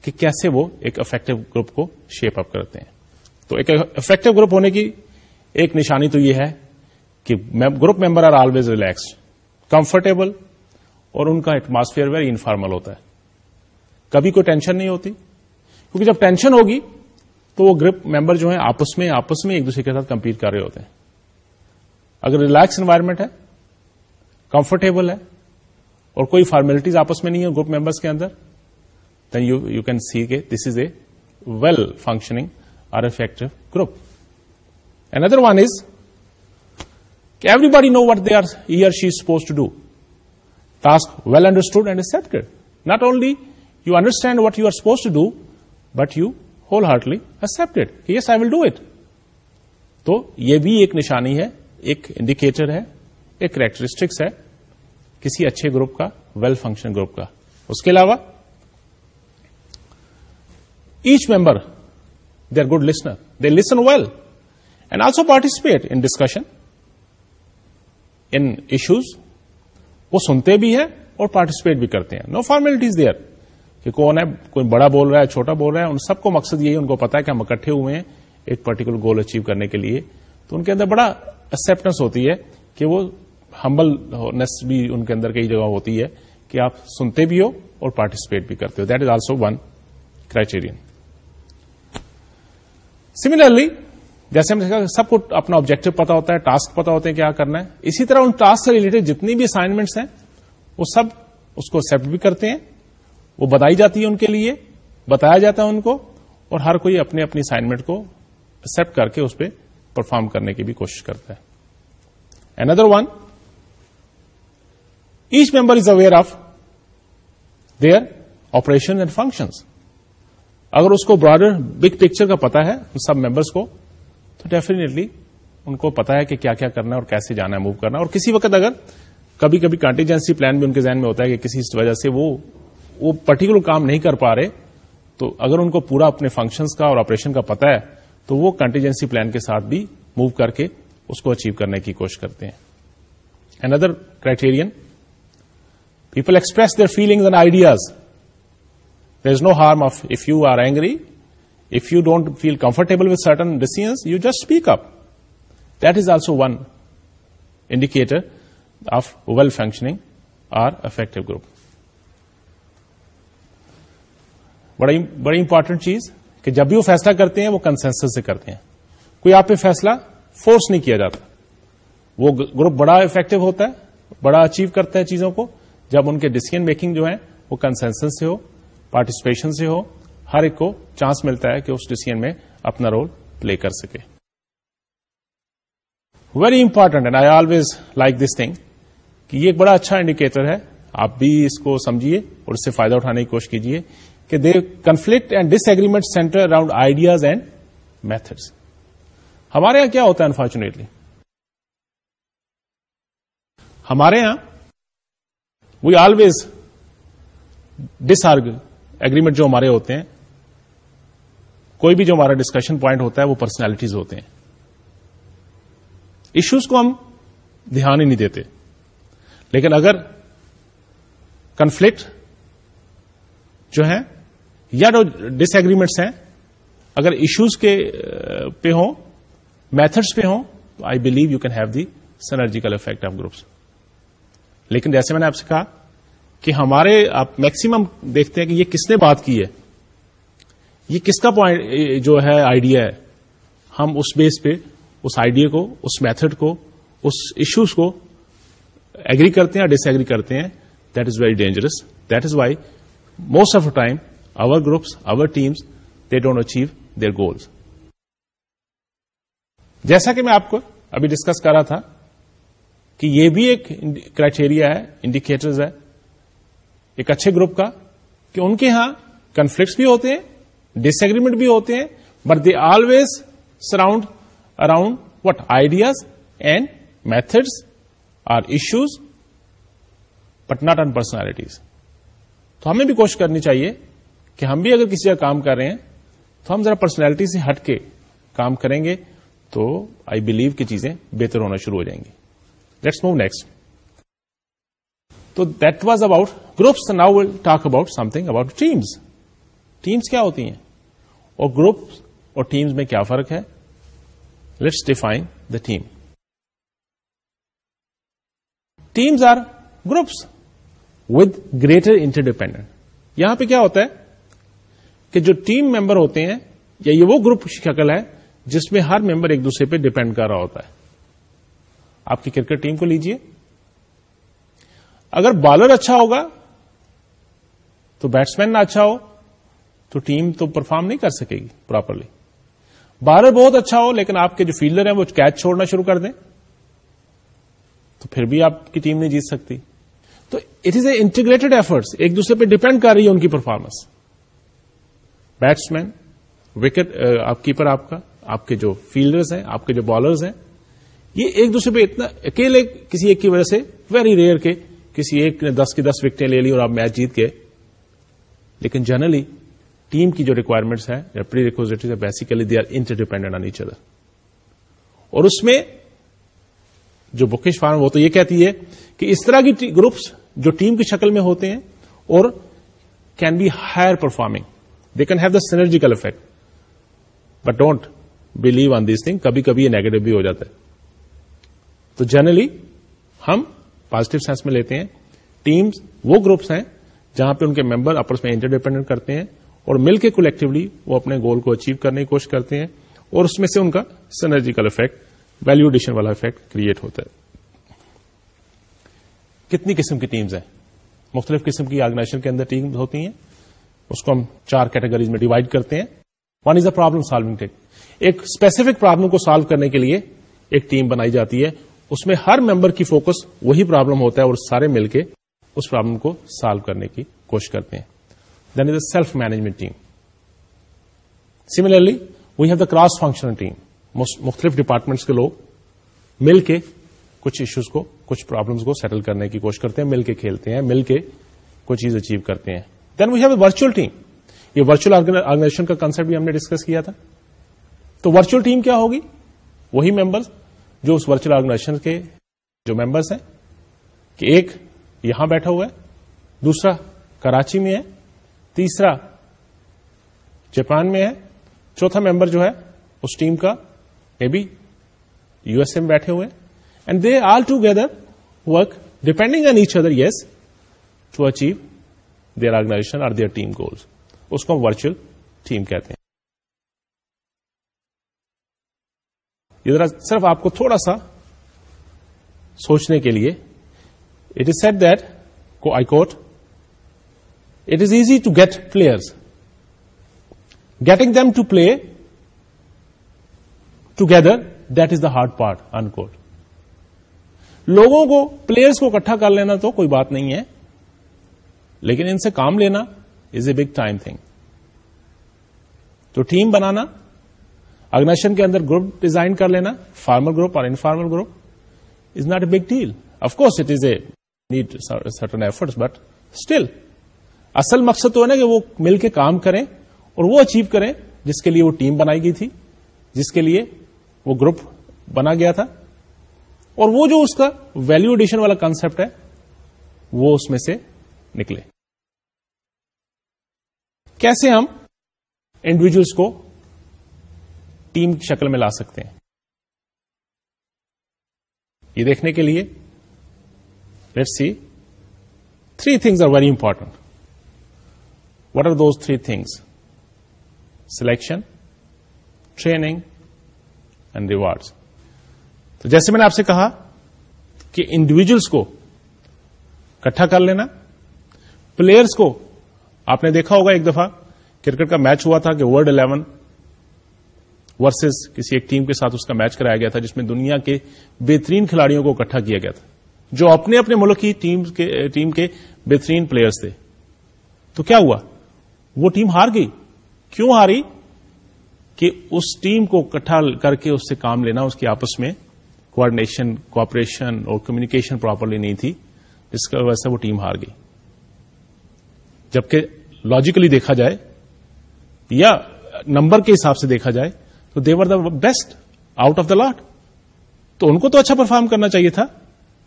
کہ کیسے وہ ایک افیکٹو گروپ کو شیپ اپ کرتے ہیں۔ تو ایک افیکٹو گروپ ہونے کی ایک نشانی تو یہ ہے کہ group member are always relax comfortable اور ان کا ایٹماسفیئر ویری انفارمل ہوتا ہے۔ کبھی کوئی ٹینشن نہیں ہوتی، کیونکہ جب ٹینشن ہوگی تو وہ گروپ ممبر جو ہیں آپس میں آپس میں ایک دوسرے کے ساتھ کمپیٹ کر رہے ہوتے ہیں۔ اگر ریلیکس انوائرمنٹ ہے کمفرٹیبل ہے اور کوئی فارمیلٹیز آپس میں نہیں ہے گروپ ممبرس کے اندر then you you can see کے this is a well functioning or effective group and other one is everybody know what they are he or she is suppose to do task well understood and expected not only you understand what you are suppose to do but you wholeheartedly expected yes I will do it تو یہ بھی ایک نشانی ہے، ایک indicator ہے ایک characteristics ہے کسی اچھے گروپ کا ویل فنکشن گروپ کا۔ اس کے علاوہ each member they are good listener they listen well and also participate in discussion in issues وہ سنتے بھی ہیں اور پارٹیسپیٹ بھی کرتے ہیں۔ نو فارمیلٹیز دیئر کہ کون ہے، کوئی بڑا بول رہا ہے، چھوٹا بول رہا ہے، ان سب کو مقصد یہی ان کو پتا ہے کہ ہم اکٹھے ہوئے ہیں ایک پرٹیکولر گول اچیو کرنے کے لیے۔ تو ان کے اندر بڑا ایکسپٹنس ہوتی ہے کہ وہ ہمبلنس بھی ان کے اندر کئی جگہ ہوتی ہے کہ آپ سنتے بھی ہو اور پارٹیسپیٹ بھی کرتے ہو. That is also one criterion similarly جیسے ہم دیکھا سب کو اپنا آبجیکٹو پتا ہوتا ہے ٹاسک پتا ہوتے ہیں کیا کرنا ہے۔ اسی طرح ان ٹاسک سے ریلیٹڈ جتنی بھی اسائنمنٹس ہیں، وہ سب اس کو ایکسپٹ بھی کرتے ہیں، وہ بتائی جاتی ہے ان کے لیے، بتایا جاتا ہے ان کو، اور ہر کوئی اپنے اپنی اسائنمنٹ کو ایکسپٹ کر کے اس پہ پرفارم کرنے کی بھی کوشش کرتا ہے۔ Another one each member is aware of their operation and functions اگر اس کو براڈر بگ پکچر کا پتا ہے، ان سب ممبرس کو، تو ڈیفینیٹلی ان کو پتا ہے کہ کیا کیا کرنا ہے اور کیسے جانا ہے موو کرنا ہے۔ اور کسی وقت اگر کبھی کبھی کانٹیجنسی پلان بھی ان کے ذہن میں ہوتا ہے کہ کسی وجہ سے وہ وہ پرٹیکولر کام نہیں کر پا رہے، تو اگر ان کو پورا اپنے فنکشنز کا اور آپریشن کا پتا ہے، تو وہ کنٹیجنسی پلان کے ساتھ بھی موو کر کے اس کو اچیو کرنے کی کوشش کرتے ہیں۔ Another criterion people express their feelings and ideas there is no harm of if you are angry if you don't feel comfortable with certain decisions you just speak up that is also one indicator of well functioning or effective group بڑی important چیز کہ جب بھی وہ فیصلہ کرتے ہیں وہ کنسنسس سے کرتے ہیں کوئی آپ پہ فیصلہ فورس نہیں کیا جاتا وہ گروپ بڑا افیکٹو ہوتا ہے بڑا اچیو کرتا ہے چیزوں کو جب ان کے ڈسیزن میکنگ جو ہے وہ کنسنسس سے ہو پارٹیسپیشن سے ہو، ہر ایک کو چانس ملتا ہے کہ اس ڈسیزن میں اپنا رول پلے کر سکے۔ Very important and I always like this thing کہ یہ ایک بڑا اچھا انڈیکیٹر ہے۔ آپ بھی اس کو سمجھیے اور اس سے فائدہ اٹھانے کی کوشش کیجیے کہ they conflict and disagreement centre around ideas and methods ہمارے یہاں کیا ہوتا ہے انفارچونیٹلی ہمارے یہاں وی آلویز ڈس آرگ ایگریمنٹ جو ہمارے ہوتے ہیں۔ کوئی بھی جو ہمارا ڈسکشن پوائنٹ ہوتا ہے وہ پرسنالٹیز ہوتے ہیں۔ ایشوز کو ہم دھیان ہی نہیں دیتے۔ لیکن اگر کنفلکٹ جو ہے یا جو ڈس ایگریمنٹس ہیں، اگر ایشوز کے uh, پہ ہوں میتھڈس پہ ہوں تو I believe you can have the synergical effect of groups لیکن جیسے میں نے آپ سے کہا کہ ہمارے آپ میکسیمم دیکھتے ہیں کہ یہ کس نے بات کی ہے؟ یہ کس کا پوائنٹ جو ہے آئیڈیا ہے؟ ہم اس بیس پہ، اس آئیڈیا کو، اس میتھڈ کو، اس ایشوز کو ایگری کرتے ہیں ڈس ایگری کرتے ہیں؟ That is very dangerous that is why most of the time our groups or teams they don't achieve their goals جیسا کہ میں آپ کو ابھی ڈسکس کر رہا تھا کہ یہ بھی ایک کرائٹیریا ہے انڈیکیٹرز ہے، ایک اچھے گروپ کا، کہ ان کے ہاں کنفلکٹس بھی ہوتے ہیں ڈس ایگریمنٹ بھی ہوتے ہیں but they always surround around what ideas and methods or issues but not on personalities تو ہمیں بھی کوشش کرنی چاہیے کہ ہم بھی اگر کسی کا کام کر رہے ہیں، تو ہم ذرا پرسنالٹی سے ہٹ کے کام کریں گے، تو آئی بلیو کی چیزیں بہتر ہونا شروع ہو جائیں گی۔ لیٹس موو نیکسٹ تو that was about groups now will talk about something about teams teams کیا ہوتی ہیں اور گروپس اور ٹیمز میں کیا فرق ہے let's define the team teams are groups with greater interdependent یہاں پہ کیا ہوتا ہے کہ جو ٹیم ممبر ہوتے ہیں یا یہ وہ گروپ شکل ہے جس میں ہر ممبر ایک دوسرے پہ ڈپینڈ کر رہا ہوتا ہے آپ کی کرکٹ ٹیم کو لیجیے۔ اگر بالر اچھا ہوگا، تو بیٹسمین نہ اچھا ہو، تو ٹیم تو پرفارم نہیں کر سکے گی پراپرلی بالر بہت اچھا ہو، لیکن آپ کے جو فیلڈر ہیں، وہ کیچ چھوڑنا شروع کر دیں۔ تو پھر بھی آپ کی ٹیم نہیں جیت سکتی۔ تو it is a integrated efforts ایک دوسرے پہ ڈپینڈ کر رہی ہے ان کی پرفارمنس بیٹس مین وکٹ آپ کیپر آپ کا، آپ کے جو فیلڈرز ہیں، آپ کے جو بالرز ہیں یہ ایک دوسرے پہ اتنا اکیلے کسی ایک کی وجہ سے ویری ریئر کے کسی ایک نے دس کی دس وکٹیں لے لی اور آپ میچ جیت گئے۔ لیکن جنرلی ٹیم کی جو ریکوائرمنٹس ہیں، یا prerequisite basically they are interdependent on each other اور اس میں جو بکش فارم وہ تو یہ کہتی ہے کہ اس طرح کی گروپس جو ٹیم کی شکل میں ہوتے ہیں اور can be higher performing they can have the synergical effect but don't believe on this thing کبھی کبھی یہ نیگیٹو بھی ہو جاتا ہے۔ تو جنرلی ہم پازیٹو سینس میں لیتے ہیں ٹیمز وہ گروپس ہیں جہاں پہ ان کے ممبر آپس میں انٹر ڈیپینڈنٹ کرتے ہیں اور مل کے کولیکٹولی وہ اپنے گول کو اچیو کرنے کی کوشش کرتے ہیں اور اس میں سے ان کا سینرجیکل افیکٹ ویلو ایڈیشن والا افیکٹ کریٹ ہوتا ہے۔ کتنی قسم کی ٹیمز ہیں؟ مختلف قسم کی آرگنائزیشن کے اندر ٹیمز ہوتی ہیں۔ اس کو ہم چار کیٹیگریز میں ڈیوائڈ کرتے ہیں۔ One is a problem solving take ایک اسپیسیفک پرابلم کو سالو کرنے کے لیے ایک ٹیم بنائی جاتی ہے۔ اس میں ہر ممبر کی فوکس وہی پرابلم ہوتا ہے اور سارے مل کے اس پرابلم کو سالو کرنے کی کوشش کرتے ہیں۔ Then is a self management team similarly we have the cross functional team مختلف ڈپارٹمنٹس کے لوگ مل کے کچھ ایشوز کو، کچھ پرابلمس کو سیٹل کرنے کی کوشش کرتے ہیں، مل کے کھیلتے ہیں، مل کے کوئی چیز اچیو کرتے ہیں۔ Then we have a virtual team یہ ورچوئل آرگنائزیشن کا کنسپٹ بھی ہم نے ڈسکس کیا تھا۔ تو ورچوئل ٹیم کیا ہوگی؟ وہی ممبرس جو اس ورچوئل آرگنائزیشن کے جو ممبرس ہیں، کہ ایک یہاں بیٹھا ہوا ہے، دوسرا کراچی میں ہے، تیسرا جاپان میں ہے، چوتھا ممبر جو ہے، اس ٹیم کا maybe U S A میں بیٹھے ہوئے and they all together work depending on each other yes to achieve their organization or their team goals اس کو ہم ورچوئل ٹیم کہتے ہیں۔ یہ ذرا صرف آپ کو تھوڑا سا سوچنے کے لیے۔ اٹ از سیٹ دیٹ کو I quote it is easy to get players getting them to play together that is the hard part unquote لوگوں کو پلیئرس کو اکٹھا کر لینا تو کوئی بات نہیں ہے، لیکن ان سے کام لینا is a big time thing تو ٹیم بنانا آرگنائزیشن کے اندر گروپ ڈیزائن کر لینا فارمل گروپ اور informal group is not a big deal of course it is a need certain efforts but still اصل مقصد تو ہے نا کہ وہ مل کے کام کریں اور وہ اچیو کریں جس کے لیے وہ ٹیم بنائی گئی تھی، جس کے لیے وہ گروپ بنا گیا تھا اور وہ جو اس کا ویلو ایڈیشن والا کانسپٹ ہے، وہ اس میں سے نکلے۔ کیسے ہم انڈیویجلس کو ٹیم کی شکل میں لا سکتے ہیں۔ یہ دیکھنے کے لیے let see three things are very important what are those three things selection training and rewards تو جیسے میں نے آپ سے کہا کہ انڈیویجلس کو اکٹھا کر لینا پلیئرس کو، آپ نے دیکھا ہوگا ایک دفعہ، کرکٹ کا میچ ہوا تھا کہ ورلڈ الیون ورسز کسی ایک ٹیم کے ساتھ اس کا میچ کرایا گیا تھا جس میں دنیا کے بہترین کھلاڑیوں کو اکٹھا کیا گیا تھا، جو اپنے اپنے ملک کی ٹیم کے بہترین پلیئرس تھے۔ تو کیا ہوا؟ وہ ٹیم ہار گئی۔ کیوں ہاری؟ کہ اس ٹیم کو اکٹھا کر کے اس سے کام لینا، اس کی آپس میں کوآڈینیشن کوپریشن اور کمیونیکیشن پراپرلی نہیں تھی، جس کی وجہ سے وہ ٹیم ہار گئی۔ جبکہ لاجیکلی دیکھا جائے یا نمبر کے حساب سے دیکھا جائے تو they are the best out of the lot تو ان کو تو اچھا پرفارم کرنا چاہیے تھا،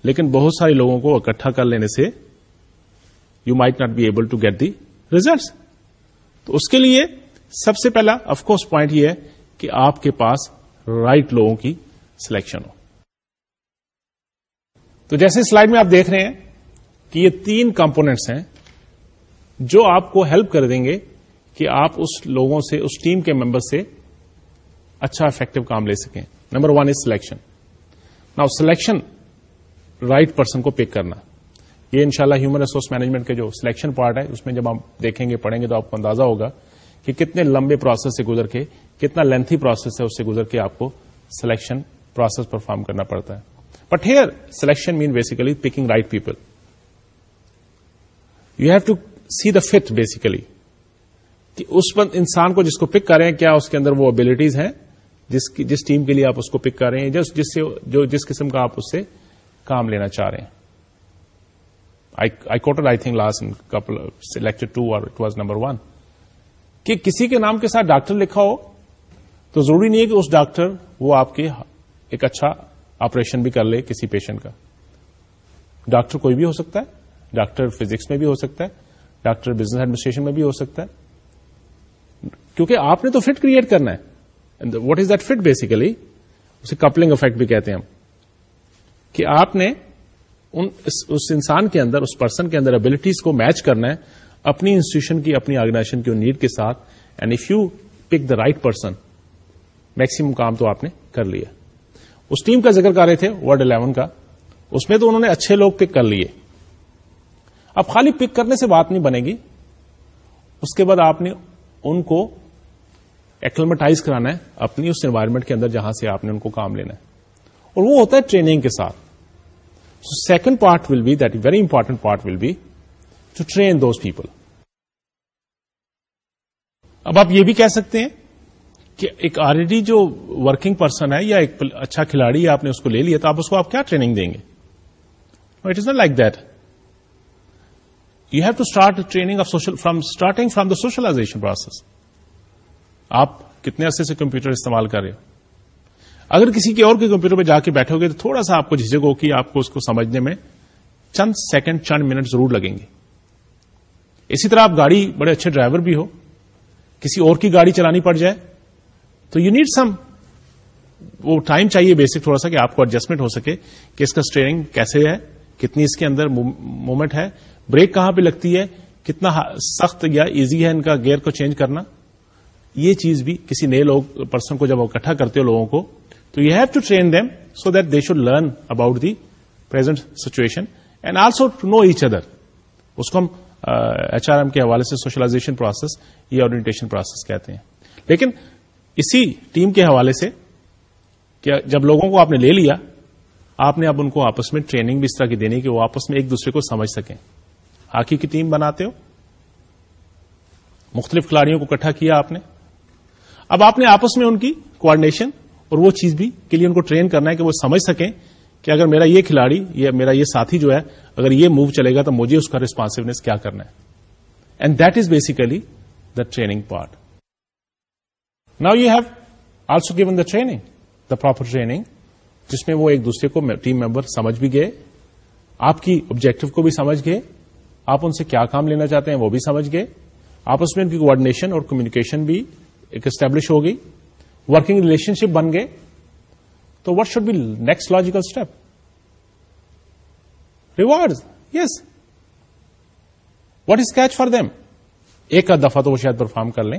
لیکن بہت سارے لوگوں کو اکٹھا کر لینے سے you might not be able to get the results تو اس کے لیے سب سے پہلا اف کورس پوائنٹ یہ ہے کہ آپ کے پاس رائٹ right لوگوں کی سلیکشن ہو۔ تو جیسے سلائڈ میں آپ دیکھ رہے ہیں کہ یہ تین کمپونیٹس ہیں جو آپ کو ہیلپ کر دیں گے کہ آپ اس لوگوں سے، اس ٹیم کے ممبر سے اچھا افیکٹو کام لے سکیں۔ نمبر ون از سلیکشن نا سلیکشن رائٹ پرسن کو پک کرنا۔ یہ انشاءاللہ ہیومن ریسورس مینجمنٹ کے جو سلیکشن پارٹ ہے، اس میں جب آپ دیکھیں گے، پڑھیں گے تو آپ کو اندازہ ہوگا کہ کتنے لمبے پروسیس سے گزر کے، کتنا لینتھی پروسیس ہے، اس سے گزر کے آپ کو سلیکشن پروسیس پرفارم کرنا پڑتا ہے۔ But here selection mean basically picking right people you have to see the fit basically کہ اس انسان کو جس کو پک کر رہے ہیں، کیا اس کے اندر وہ ابلیٹیز ہیں؟ جس کی جس ٹیم کے لیے آپ اس کو پک کر رہے ہیں، جس جس سے جو جس قسم کا آپ اس سے کام لینا چاہ رہے ہیں۔ I quoted I think last lecture too اور اٹ واز نمبر ون کہ کسی کے نام کے ساتھ ڈاکٹر لکھا ہو، تو ضروری نہیں ہے کہ اس ڈاکٹر وہ آپ کے ایک اچھا آپریشن بھی کر لے کسی پیشنٹ کا۔ ڈاکٹر کوئی بھی ہو سکتا ہے، ڈاکٹر فزکس میں بھی ہو سکتا ہے، ڈاکٹر بزنس ایڈمنسٹریشن میں بھی ہو سکتا ہے۔ کیونکہ آپ نے تو فٹ کریٹ کرنا ہے۔ What is that fit basically اسے کپلنگ افیکٹ بھی کہتے ہیں ہم. کہ آپ نے ان اس انسان کے اندر، اس پرسن کے اندر ابلیٹیز کو میچ کرنا ہے، اپنی انسٹیٹیوشن کی، اپنی آرگنائزیشن کی نیڈ کے ساتھ. And if you pick the right person maximum کام تو آپ نے کر لیا. اس ٹیم کا ذکر کر رہے تھے ورڈ الیون کا. اس میں تو انہوں نے اچھے لوگ پک کر لیے. اب خالی پک کرنے سے بات نہیں بنے گی. اس کے بعد آپ نے ان کو ایکلمٹائز کرانا ہے اپنی اس انوائرمنٹ کے اندر جہاں سے آپ نے ان کو کام لینا ہے۔ اور وہ ہوتا ہے ٹریننگ کے ساتھ۔ Second part will be that very important part will be to train those people اب آپ یہ بھی کہہ سکتے ہیں کہ ایک آلریڈی جو ورکنگ پرسن ہے یا ایک اچھا کھلاڑی آپ نے اس کو لے لیا تو آپ اس کو آپ کیا ٹریننگ دیں گے؟ It is not like that you have to start training of social from starting from the socialization process آپ کتنے عرصے سے کمپیوٹر استعمال کر رہے ہو؟ اگر کسی کے اور کے کمپیوٹر پہ جا کے بیٹھو گے تو تھوڑا سا آپ کو جھجک ہو کہ آپ کو اس کو سمجھنے میں چند سیکنڈ، چند منٹ ضرور لگیں گے۔ اسی طرح آپ گاڑی، بڑے اچھے ڈرائیور بھی ہو، کسی اور کی گاڑی چلانی پڑ جائے، تو یو نیڈ سم وہ ٹائم چاہیے بیسک تھوڑا سا کہ آپ کو ایڈجسٹمنٹ ہو سکے کہ اس کا اسٹیئرنگ کیسے ہے، کتنی اس کے اندر موومنٹ ہے بریک کہاں پہ لگتی ہے، کتنا سخت یا ایزی ہے ان کا گیئر کو چینج کرنا۔ یہ چیز بھی کسی نئے لوگ، پرسن کو جب اکٹھا کرتے ہو لوگوں کو، تو you have to train them so that they should learn about the present situation and also to know each other اس کو ہم ایچ آر ایم کے حوالے سے سوشلائزیشن پروسیس یا اورینٹیشن پروسیس کہتے ہیں۔ لیکن اسی ٹیم کے حوالے سے کہ جب لوگوں کو آپ نے لے لیا، آپ نے اب ان کو آپس میں ٹریننگ بھی اس طرح کی دینی کہ وہ آپس میں ایک دوسرے کو سمجھ سکیں۔ ہاکی کی ٹیم بناتے ہو؟ مختلف کھلاڑیوں کو اکٹھا کیا آپ نے؟ اب آپ نے آپس میں ان کی کوآڈینیشن اور وہ چیز بھی کے لیے ان کو ٹرین کرنا ہے کہ وہ سمجھ سکیں کہ اگر میرا یہ کھلاڑی یا میرا یہ ساتھی جو ہے، اگر یہ موو چلے گا تو مجھے اس کا ریسپانسونیس کیا کرنا ہے۔ And that is basically the training part now you have also given the training the proper training جس میں وہ ایک دوسرے کو ٹیم ممبر سمجھ بھی گئے، آپ کی آبجیکٹو کو بھی سمجھ گئے، آپ ان سے کیا کام لینا چاہتے ہیں وہ بھی سمجھ گئے، آپس میں ان کی کوآڈینیشن اور کمیونیکیشن بھی ایک اسٹیبلش ہو گئی ورکنگ ریلیشن شپ بن گئے۔ تو what should be next logical step reward yes what is catch for them ایک کا دفعہ تو وہ شاید پرفارم کر لیں۔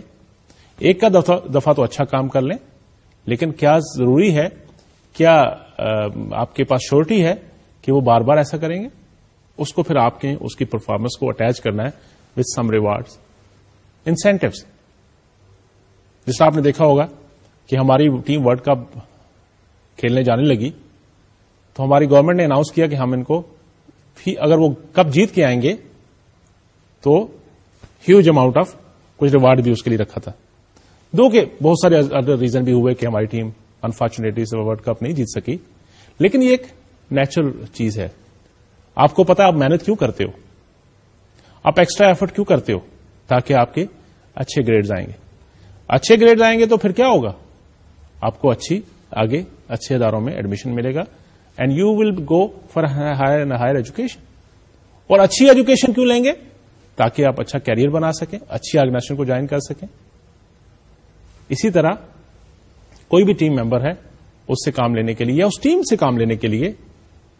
ایک کا دفعہ تو اچھا کام کر لیں۔ لیکن کیا ضروری ہے؟ کیا آپ کے پاس شورٹی ہے کہ وہ بار بار ایسا کریں گے؟ اس کو پھر آپ کے، اس کی پرفارمنس کو اٹیچ کرنا ہے وتھ سم ریوارڈ انسینٹوس جس آپ نے دیکھا ہوگا کہ ہماری ٹیم ورلڈ کپ کھیلنے جانے لگی، تو ہماری گورنمنٹ نے اناؤنس کیا کہ ہم ان کو اگر وہ کپ جیت کے آئیں گے تو ہیوج اماؤنٹ آف کچھ ریوارڈ بھی اس کے لیے رکھا تھا۔ دو کے بہت سارے ادر ریزن بھی ہوئے کہ ہماری ٹیم انفارچونیٹلی سے ورلڈ کپ نہیں جیت سکی۔ لیکن یہ ایک نیچرل چیز ہے۔ آپ کو پتا آپ محنت کیوں کرتے ہو؟ آپ ایکسٹرا ایفرٹ کیوں کرتے ہو تاکہ آپ کے اچھے گریڈز آئیں گے؟ اچھے گریڈ آئیں گے تو پھر کیا ہوگا؟ آپ کو اچھی، آگے اچھے اداروں میں ایڈمیشن ملے گا and you will go for higher and higher education اور اچھی ایجوکیشن کیوں لیں گے؟ تاکہ آپ اچھا کیریئر بنا سکیں، اچھی آرگنائزیشن کو جوائن کر سکیں۔ اسی طرح کوئی بھی ٹیم ممبر ہے، اس سے کام لینے کے لیے یا اس ٹیم سے کام لینے کے لیے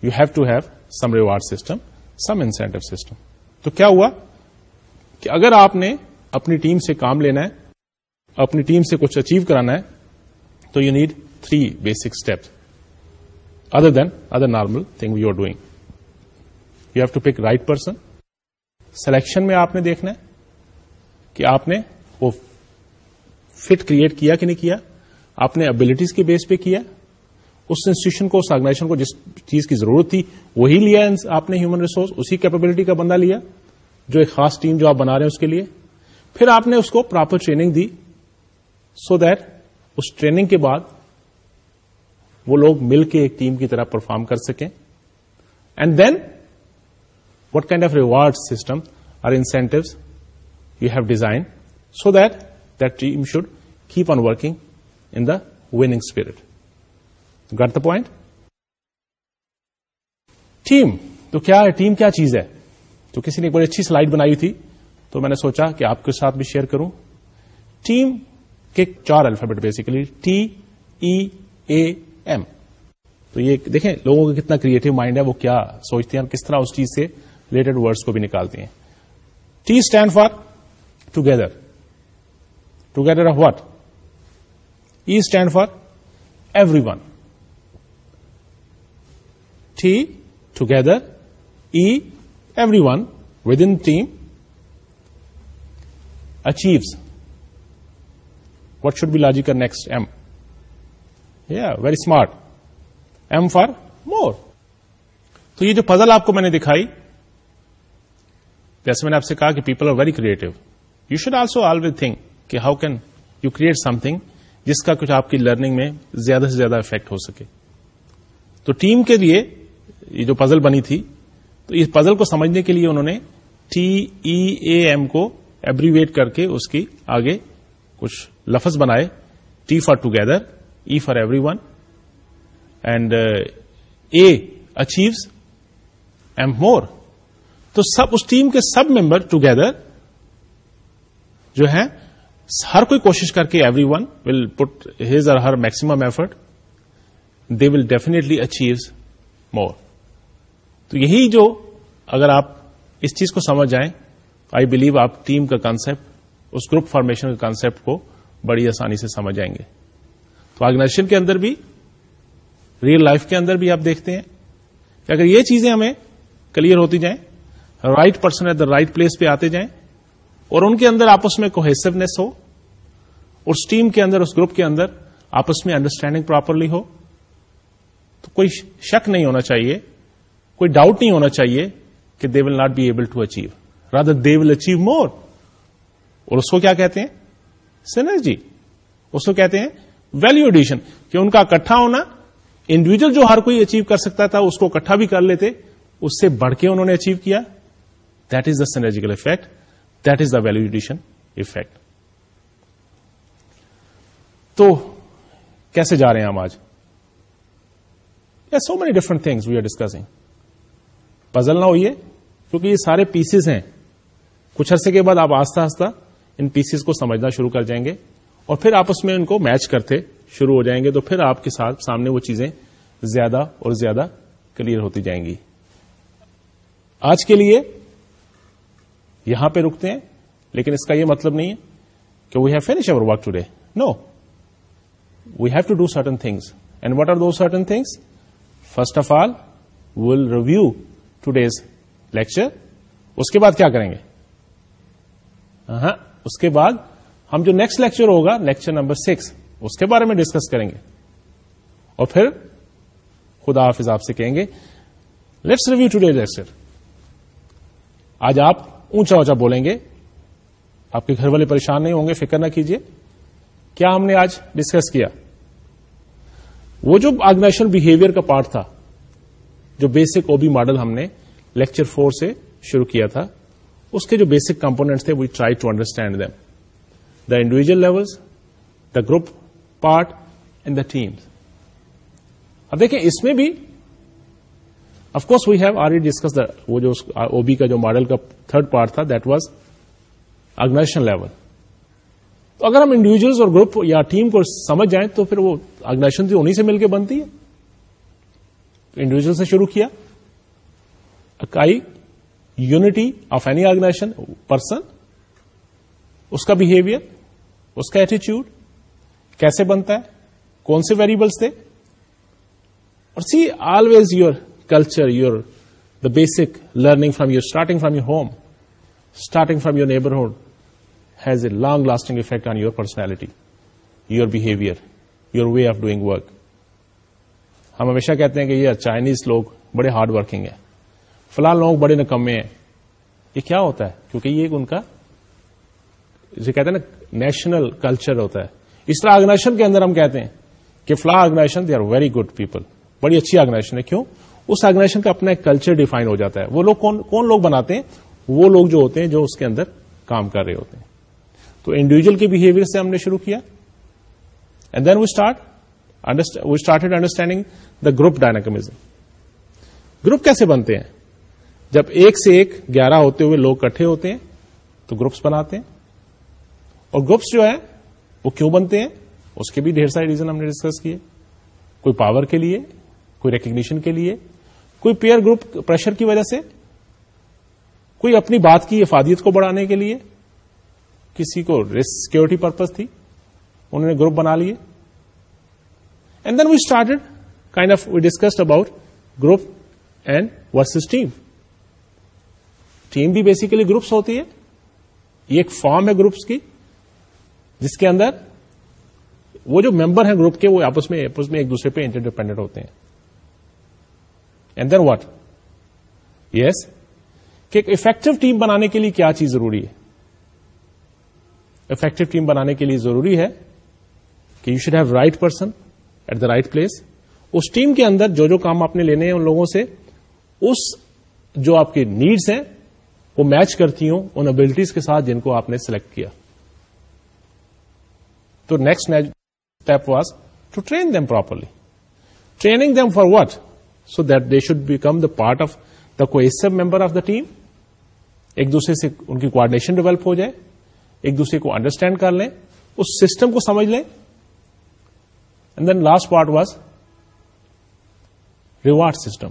you have to have some reward system some incentive system تو کیا ہوا؟ کہ اگر آپ نے اپنی ٹیم سے کام لینا ہے اپنی ٹیم سے کچھ اچیو کرانا ہے، تو you need three basic steps other than other normal thing you are doing you have to pick right person selection میں آپ نے دیکھنا ہے کہ آپ نے وہ فٹ کریٹ کیا کہ نہیں کیا، آپ نے ابلیٹیز کے بیس پہ کیا، اس انسٹیٹیوشن کو، اس آرگنائزیشن کو جس چیز کی ضرورت تھی، وہی لیا آپ نے ہیومن ریسورس اسی کیپبلٹی کا بندہ لیا، جو ایک خاص ٹیم جو آپ بنا رہے ہیں اس کے لیے۔ پھر آپ نے اس کو پراپر ٹریننگ دی۔ سو دیٹ اس ٹریننگ کے بعد وہ لوگ مل کے ایک ٹیم کی طرح پرفارم کر سکیں۔ And then what kind of reward system or incentives you have designed so that that team should keep on working in the winning spirit got the point team تو کیا ہے؟ ٹیم کیا چیز ہے؟ تو کسی نے ایک بڑی اچھی سلائڈ بنائی تھی تو میں نے سوچا کہ آپ کے ساتھ بھی شیئر کروں۔ ٹیم کے چار alphabet basically T E A M تو یہ دیکھیں، لوگوں کا کتنا کریٹو مائنڈ ہے، وہ کیا سوچتے ہیں کس طرح اس چیز سے ریلیٹڈ ورڈس کو بھی نکالتے ہیں۔ T stand for together together of what E stand for every one T together E every one with in team achieves what should be logical next M یا very smart M for more تو یہ جو puzzle آپ کو میں نے دکھائی، جیسے میں نے آپ سے کہا کہ people are very creative you should also always think کہ how can you create something جس کا کچھ آپ کی لرننگ میں زیادہ سے زیادہ افیکٹ ہو سکے. تو ٹیم کے لیے یہ جو پزل بنی تھی، تو اس پزل کو سمجھنے کے لیے انہوں نے ٹی ای اے ایم کو ایبریویٹ کر کے اس کی آگے کچھ لفظ بنائے، T for together, E for every one, and, A, achieves, M more. تو سب، اس ٹیم کے سب ممبر ٹوگیدر جو ہیں، ہر کوئی کوشش کر کے every one will put his or her maximum effort. They will definitely achieves more. تو یہی جو اگر آپ اس چیز کو سمجھ جائیں آئی بلیو آپ ٹیم کا کانسپٹ اس گروپ فارمیشن کے کانسپٹ کو بڑی آسانی سے سمجھ جائیں گے۔ تو آرگنائزیشن کے اندر بھی ریئل لائف کے اندر بھی آپ دیکھتے ہیں کہ اگر یہ چیزیں ہمیں کلیئر ہوتی جائیں right person at the right place پہ آتے جائیں، اور ان کے اندر آپس میں کوہیسونیس ہو اس ٹیم کے اندر، اس گروپ کے اندر آپس میں انڈرسٹینڈنگ پراپرلی ہو، تو کوئی شک نہیں ہونا چاہیے، کوئی ڈاؤٹ نہیں ہونا چاہیے کہ they will not be able to achieve rather they will achieve more اور اس کو کیا کہتے ہیں؟ سینرجی اس کو کہتے ہیں ویلو ایڈیشن کہ ان کا اکٹھا ہونا انڈیویجل جو ہر کوئی اچیو کر سکتا تھا، اس کو اکٹھا بھی کر لیتے، اس سے بڑھ کے انہوں نے اچیو کیا۔ That is the synergical effect that is the value addition effect تو کیسے جا رہے ہیں ہم آج؟ So many different things we are discussing puzzle نہ ہوئیے، کیونکہ یہ سارے پیسز ہیں۔ کچھ عرصے کے بعد آپ آستہ آستہ ان پیسز کو سمجھنا شروع کر جائیں گے اور پھر آپس میں ان کو میچ کرتے شروع ہو جائیں گے تو پھر آپ کے ساتھ سامنے وہ چیزیں زیادہ اور زیادہ کلیئر ہوتی جائیں گی۔ آج کے لیے یہاں پہ رکتے ہیں، لیکن اس کا یہ مطلب نہیں ہے کہ we have finish our work today no we have to do certain things and what are those certain things first of all will review today's lecture اس کے بعد کیا کریں گے ہاں اس کے بعد ہم جو نیکسٹ لیکچر ہوگا لیکچر نمبر سکس اس کے بارے میں ڈسکس کریں گے۔ اور پھر خدا حافظ آپ سے کہیں گے let's review today lecture آج آپ اونچا اونچا بولیں گے۔ آپ کے گھر والے پریشان نہیں ہوں گے، فکر نہ کیجیے کیا ہم نے آج ڈسکس کیا؟ وہ جو آرگنائزیشن بہیویئر کا پارٹ تھا، جو بیسک او بی ماڈل ہم نے لیکچر فور سے شروع کیا تھا اس کے جو بیسک کمپونیٹس تھے we try to understand them the individual level the group part in the teams اب دیکھیں، اس میں بھی of course we have or discuss وہ جو او بی کا جو ماڈل کا تھرڈ پارٹ تھا دیٹ واز آرگنائزیشن لیول تو اگر ہم انڈیویجلس اور گروپ یا ٹیم کو سمجھ جائیں، تو پھر وہ آرگنائزیشن انہیں سے مل کے بنتی ہے. انڈیویجل سے شروع کیا. اکائی unity of any organization person, اس کا بہیویئر اس کا ایٹیچیوڈ کیسے بنتا ہے، کون سے ویریبلس تھے؟ اور see always your culture your the basic learning from your starting from your home starting from your neighbourhood has a long lasting effect on your personality your behaviour your way of doing work ہم ہمیشہ کہتے ہیں کہ یہ Chinese لوگ بڑے hard working ہیں۔ فلاں لوگ بڑے نکمے ہیں۔ یہ کیا ہوتا ہے؟ کیونکہ یہ ان کا جسے کہتے ہیں نا نیشنل کلچر ہوتا ہے۔ اس طرح آرگنائزیشن کے اندر ہم کہتے ہیں کہ فلاں organization they are very good people بڑی اچھی آرگنائزیشن ہے۔ کیوں؟ اس آرگنائزیشن کا اپنا ایک کلچر ڈیفائن ہو جاتا ہے۔ وہ لوگ کون کون لوگ بناتے ہیں؟ وہ لوگ جو ہوتے ہیں جو اس کے اندر کام کر رہے ہوتے ہیں۔ تو انڈیویجل کے بہیویئر سے ہم نے شروع کیا۔ And then we start we started understanding the group dynamism group کیسے بنتے ہیں؟ جب ایک سے ایک گیارہ ہوتے ہوئے لوگ کٹھے ہوتے ہیں، تو گروپس بناتے ہیں۔ اور گروپس جو ہے وہ کیوں بنتے ہیں؟ اس کے بھی ڈھیر سارے ریزن ہم نے ڈسکس کیے۔ کوئی پاور کے لیے، کوئی ریکگنیشن کے لیے، کوئی پیئر گروپ پریشر کی وجہ سے، کوئی اپنی بات کی افادیت کو بڑھانے کے لیے، کسی کو سیکورٹی پرپز تھی، انہوں نے گروپ بنا لیے۔ And then we started kind of we discussed about group and versus team team بھی بیسیکلی گروپس ہوتی ہے۔ یہ ایک فارم ہے گروپس کی، جس کے اندر وہ جو ممبر ہیں گروپ کے، وہ آپس میں آپس میں ایک دوسرے پہ انٹر ڈیپینڈنٹ ہوتے ہیں۔ اینڈ دین واٹ یس کہ ایک افیکٹو ٹیم بنانے کے لیے کیا چیز ضروری ہے؟ افیکٹو ٹیم بنانے کے لیے ضروری ہے کہ you should have right person at the right place us team کے اندر جو جو کام آپ نے لینے ہیں ان لوگوں سے، اس جو آپ کے نیڈس ہیں وہ میچ کرتی ہوں ان ابلٹیز کے ساتھ جن کو آپ نے سلیکٹ کیا۔ تو next step was to train them properly training them for what so that they should become the part of the Khoso member of the team ایک دوسرے سے ان کی کوآڈینیشن ڈیولپ ہو جائے۔ ایک دوسرے کو انڈرسٹینڈ کر لیں۔ اس سسٹم کو سمجھ لیں۔ And then last part was reward system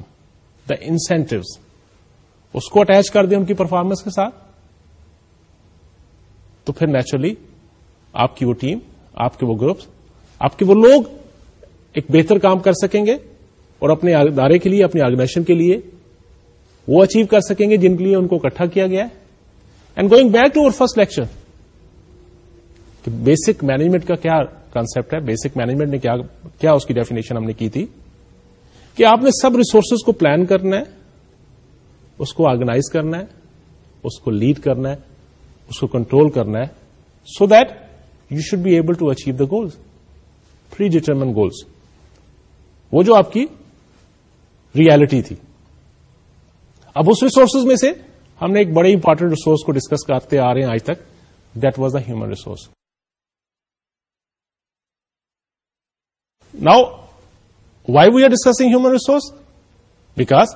the incentives اس کو اٹیچ کر دیں ان کی پرفارمنس کے ساتھ، تو پھر نیچرلی آپ کی وہ ٹیم آپ کے وہ گروپس آپ کے وہ لوگ ایک بہتر کام کر سکیں گے اور اپنے ادارے کے لیے اپنی آرگنائزیشن کے لیے وہ اچیو کر سکیں گے جن کے لیے ان کو اکٹھا کیا گیا ہے۔ And going back to our first lecture کہ بیسک مینجمنٹ کا کیا کانسپٹ ہے؟ بیسک مینجمنٹ نے کیا کیا اس کی ڈیفینیشن ہم نے کی تھی؟ کہ آپ نے سب ریسورسز کو پلان کرنا ہے۔ اس کو آرگنائز کرنا ہے، اس کو لیڈ کرنا ہے، اس کو کنٹرول کرنا ہے so that you should be able to achieve the goals predetermined goals وہ جو آپ کی ریالٹی تھی۔ اب اس ریسورسز میں سے ہم نے ایک بڑے امپارٹنٹ ریسورس کو ڈسکس کرتے آ رہے ہیں آج تک that was the human resource now why we are discussing human resource because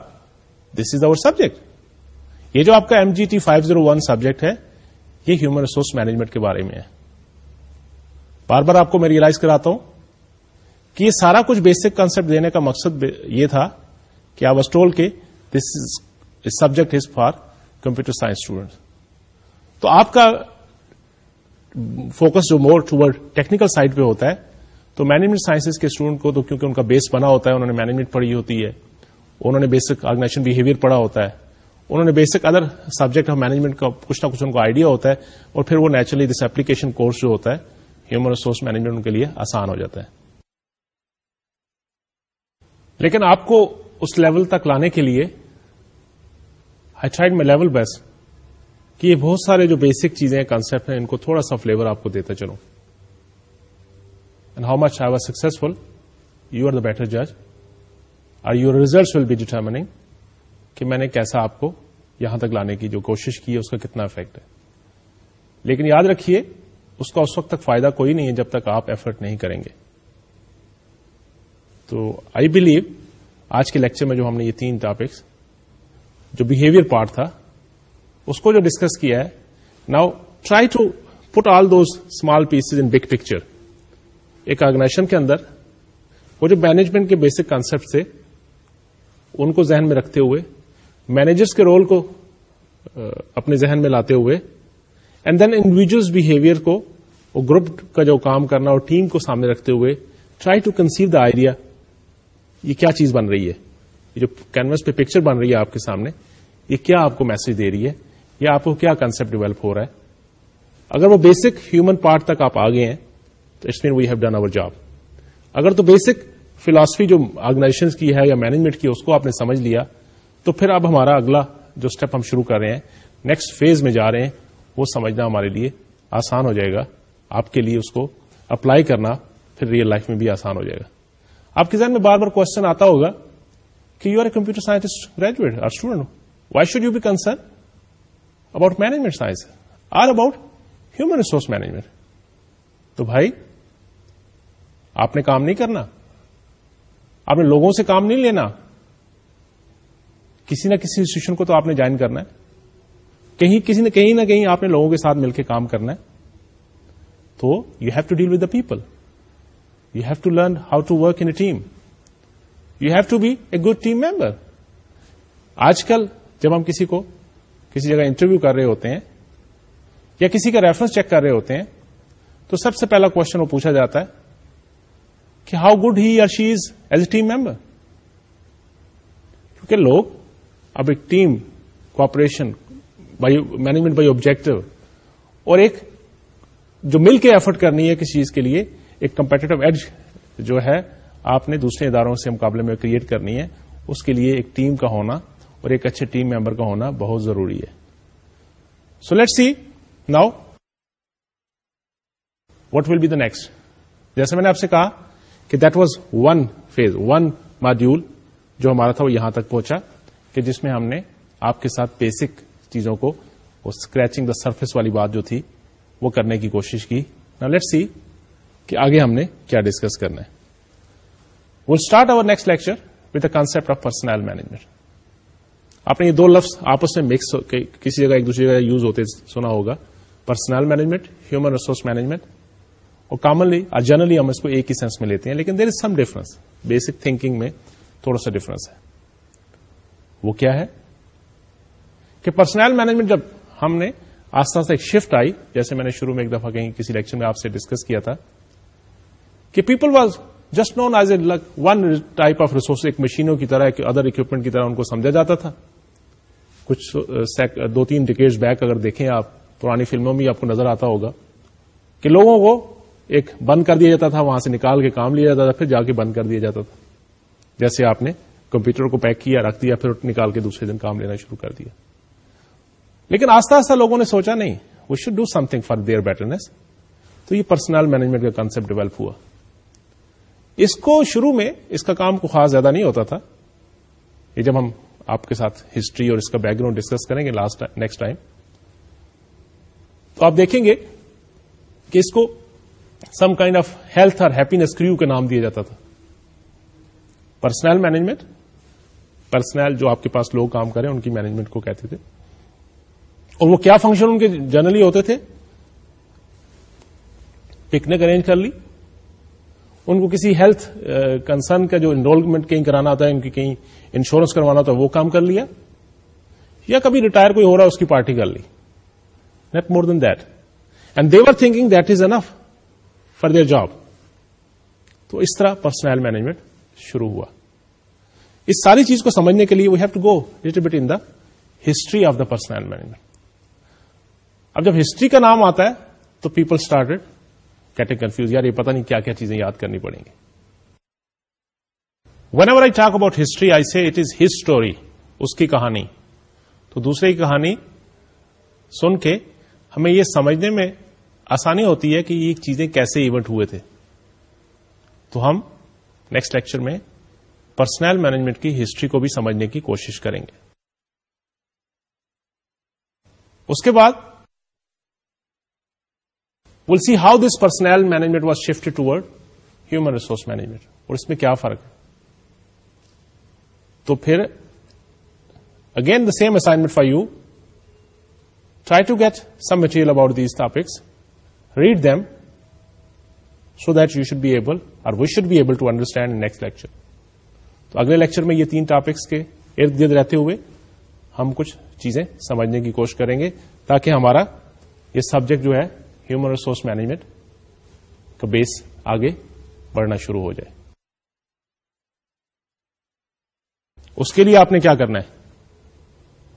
this is our subject یہ جو آپ کا M G T five zero one subject ہے، یہ ہیومن ریسورس مینجمنٹ کے بارے میں ہے۔ بار بار آپ کو میں ریئلائز کراتا ہوں کہ یہ سارا کچھ بیسک کانسپٹ دینے کا مقصد یہ تھا کہ آپ اسٹول کے this subject is for computer science student تو آپ کا فوکس جو مور ٹوورڈ ٹیکنیکل سائڈ پہ ہوتا ہے، تو مینجمنٹ سائنسز کے اسٹوڈنٹ کو تو کیونکہ ان کا بیس بنا ہوتا ہے، انہوں نے مینجمنٹ پڑھی ہوتی ہے انہوں نے بیسک آرگنائزیشن بہیویئر پڑھا ہوتا ہے۔ انہوں نے basic other subject of management کا کچھ نہ کچھ ان کو آئیڈیا ہوتا ہے اور پھر وہ نیچرلی دس ایپلیکیشن کورس جو ہوتا ہے ہیومن ریسورس مینجمنٹ کے لیے آسان ہو جاتا ہے۔ لیکن آپ کو اس لیول تک لانے کے لیے آئی ٹرائڈ میں لیول بیس کہ یہ بہت سارے جو بیسک چیزیں کانسپٹ ہیں، ان کو تھوڑا سا فلیور آپ کو دیتا چلو and how much I was successful you are the better جج or your results will be determining کہ میں نے کیسا آپ کو یہاں تک لانے کی جو کوشش کی ہے، اس کا کتنا افیکٹ ہے۔ لیکن یاد رکھیے، اس کا اس وقت تک فائدہ کوئی نہیں ہے جب تک آپ ایفرٹ نہیں کریں گے۔ تو آئی بلیو آج کے لیکچر میں جو ہم نے یہ تین ٹاپکس جو بہیویئر پارٹ تھا، اس کو جو ڈسکس کیا ہے now try to put all those small pieces in big picture ایک آرگنائزیشن کے اندر، وہ جو مینجمنٹ کے بیسک کانسپٹ تھے ان کو ذہن میں رکھتے ہوئے مینیجرس کے رول کو اپنے ذہن میں لاتے ہوئے اینڈ دین انڈیویجلس بہیویئر کو وہ گروپ کا جو کام کرنا، اور ٹیم کو سامنے رکھتے ہوئے try to conceive the idea یہ کیا چیز بن رہی ہے؟ یہ جو کینوس پہ پکچر بن رہی ہے آپ کے سامنے، یہ کیا آپ کو میسج دے رہی ہے؟ یا آپ کو کیا کنسپٹ ڈیولپ ہو رہا ہے؟ اگر وہ بیسک ہیومن پارٹ تک آپ آگے ہیں، تو it's mean we have done our job اگر تو بیسک فلاسفی جو آرگنائزیشن کی ہے یا مینجمنٹ کی اس کو آپ نے سمجھ لیا۔ تو پھر اب ہمارا اگلا جو اسٹیپ ہم شروع کر رہے ہیں نیکسٹ فیز میں جا رہے ہیں، وہ سمجھنا ہمارے لیے آسان ہو جائے گا۔ آپ کے لیے اس کو اپلائی کرنا پھر ریئل لائف میں بھی آسان ہو جائے گا۔ آپ کے ذہن میں بار بار کوشچن آتا ہوگا کہ you are a computer scientist graduate or student why should you be concern about management science or about human resource management تو بھائی، آپ نے کام نہیں کرنا۔ آپ نے لوگوں سے کام نہیں لینا۔ کسی نہ کسی انسٹیٹیوشن کو تو آپ نے جوائن کرنا ہے۔ کہیں کسی نے کہیں نہ کہیں آپ نے لوگوں کے ساتھ مل کے کام کرنا ہے۔ تو you have to deal with the people you have to learn how to work in a team you have to be a good team member آج کل جب ہم کسی کو کسی جگہ انٹرویو کر رہے ہوتے ہیں یا کسی کا ریفرنس چیک کر رہے ہوتے ہیں تو سب سے پہلا کوشچن وہ پوچھا جاتا ہے کہ ہاؤ گڈ ہی یا شی is as a team member کیونکہ لوگ اب ایک team cooperation by management by objective اور ایک جو مل کے ایفرٹ کرنی ہے کسی چیز کے لیے، ایک کمپیٹیو ایج جو ہے، آپ نے دوسرے اداروں سے مقابلے میں کریٹ کرنی ہے، اس کے لیے ایک ٹیم کا ہونا اور ایک اچھے ٹیم ممبر کا ہونا بہت ضروری ہے۔ So let see now what will be the next جیسے میں نے آپ سے کہا کہ that was one phase one module جو ہمارا تھا وہ یہاں تک پہنچا کہ جس میں ہم نے آپ کے ساتھ بیسک چیزوں کو اسکریچنگ دا سرفیس والی بات جو تھی، وہ کرنے کی کوشش کی۔ نا لیٹ سی کہ آگے ہم نے کیا ڈسکس کرنا ہے۔ Will start our next lecture with the concept of personnel management آپ نے یہ دو لفظ آپس میں مکس کسی جگہ ایک دوسری جگہ یوز ہوتے سنا ہوگا۔ Personal management human resource management اور کامنلی جنرلی uh, ہم اس کو ایک ہی سینس میں لیتے ہیں، لیکن there is some difference basic thinking میں تھوڑا سا ڈفرنس ہے۔ وہ کیا ہے؟ کہ پرسنل مینجمنٹ جب ہم نے آستہ سے ایک شفٹ آئی، جیسے میں نے شروع میں ایک دفعہ کہیں کسی لیکچر میں آپ سے ڈسکس کیا تھا، کہ people was just known as a one type of resource ایک مشینوں کی طرح ادر اکوپمنٹ کی طرح ان کو سمجھا جاتا تھا۔ کچھ دو تین ڈکیٹس بیک اگر دیکھیں آپ، پرانی فلموں میں آپ کو نظر آتا ہوگا کہ لوگوں کو ایک بند کر دیا جاتا تھا، وہاں سے نکال کے کام لیا جاتا تھا، پھر جا کے بند کر دیا جاتا تھا۔ جیسے آپ نے کمپیوٹر کو پیک کیا، رکھ دیا، پھر نکال کے دوسرے دن کام لینا شروع کر دیا۔ لیکن آستہ آستہ لوگوں نے سوچا، نہیں we should do something for their betterness تو یہ پرسنل مینجمنٹ کا کانسپٹ ڈیولپ ہوا۔ اس کو شروع میں اس کا کام کو خاص زیادہ نہیں ہوتا تھا۔ یہ جب ہم آپ کے ساتھ ہسٹری اور اس کا بیک گراؤنڈ ڈسکس کریں گے لاسٹ نیکسٹ ٹائم تو آپ دیکھیں گے کہ اس کو سم کائنڈ آف ہیلتھ اور ہیپینس کریو کا نام دیا جاتا تھا۔ پرسنل مینجمنٹ پرسنل جو آپ کے پاس لوگ کام کریں ان کی مینجمنٹ کو کہتے تھے۔ اور وہ کیا فنکشن ان کے جنرلی ہوتے تھے؟ پکنک ارینج کر لی۔ ان کو کسی ہیلتھ کنسرن uh, کا جو انرولمنٹ کہیں کرانا ہوتا ہے، ان کی کہیں انشورنس کروانا ہوتا ہے، وہ کام کر لیا۔ یا کبھی ریٹائر کوئی ہو رہا ہے، اس کی پارٹی کر لی۔ Not more than that and they were thinking that is enough for their job. تو اس طرح پرسنل مینجمنٹ شروع ہوا۔ اس ساری چیز کو سمجھنے کے لیے we have to go little bit in the history of the personnel management اب جب ہسٹری کا نام آتا ہے تو پیپل اسٹارٹیڈ گیٹنگ کنفیوز یار یہ پتا نہیں کیا کیا چیزیں یاد کرنی پڑیں گی۔ Whenever I talk about history I say it is his story اس کی کہانی۔ تو دوسرے کی کہانی سن کے ہمیں یہ سمجھنے میں آسانی ہوتی ہے کہ یہ چیزیں کیسے ایونٹ ہوئے تھے۔ تو ہم نیکسٹ لیکچر میں پرسنل مینجمنٹ کی ہسٹری کو بھی سمجھنے کی کوشش کریں گے۔ اس کے بعد will see how this personnel management was shift ٹوڈ human resource management اور اس میں کیا فرق ہے۔ تو پھر again the same assignment for you try to get some material about these topics read them so that you should be able اور we should be able to understand next lecture تو اگلے لیکچر میں یہ تین topics کے ارد گرد رہتے ہوئے ہم کچھ چیزیں سمجھنے کی کوشش کریں گے تاکہ ہمارا یہ سبجیکٹ جو ہے ہیومن ریسورس مینجمنٹ کا بیس آگے بڑھنا شروع ہو جائے۔ اس کے لیے آپ نے کیا کرنا ہے؟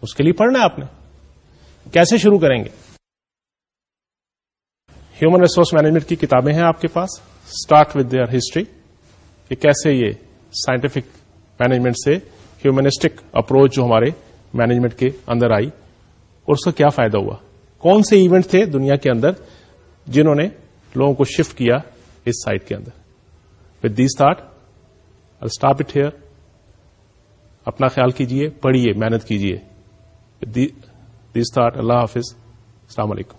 اس کے لیے پڑھنا ہے آپ نے؟ کیسے شروع کریں گے؟ ہیومن ریسورس مینجمنٹ کی کتابیں ہیں آپ کے پاس۔ اسٹارٹ ود دیئر ہسٹری کہ کیسے یہ سائنٹیفک مینجمنٹ سے ہیومنسٹک اپروچ جو ہمارے مینجمنٹ کے اندر آئی، اور اس کا کیا فائدہ ہوا۔ کون سے ایونٹ تھے دنیا کے اندر جنہوں نے لوگوں کو شفٹ کیا اس سائٹ کے اندر؟ With this thought stop it here اپنا خیال کیجیے پڑھیے، محنت کیجیے دیس تھاٹ اللہ حافظ السلام علیکم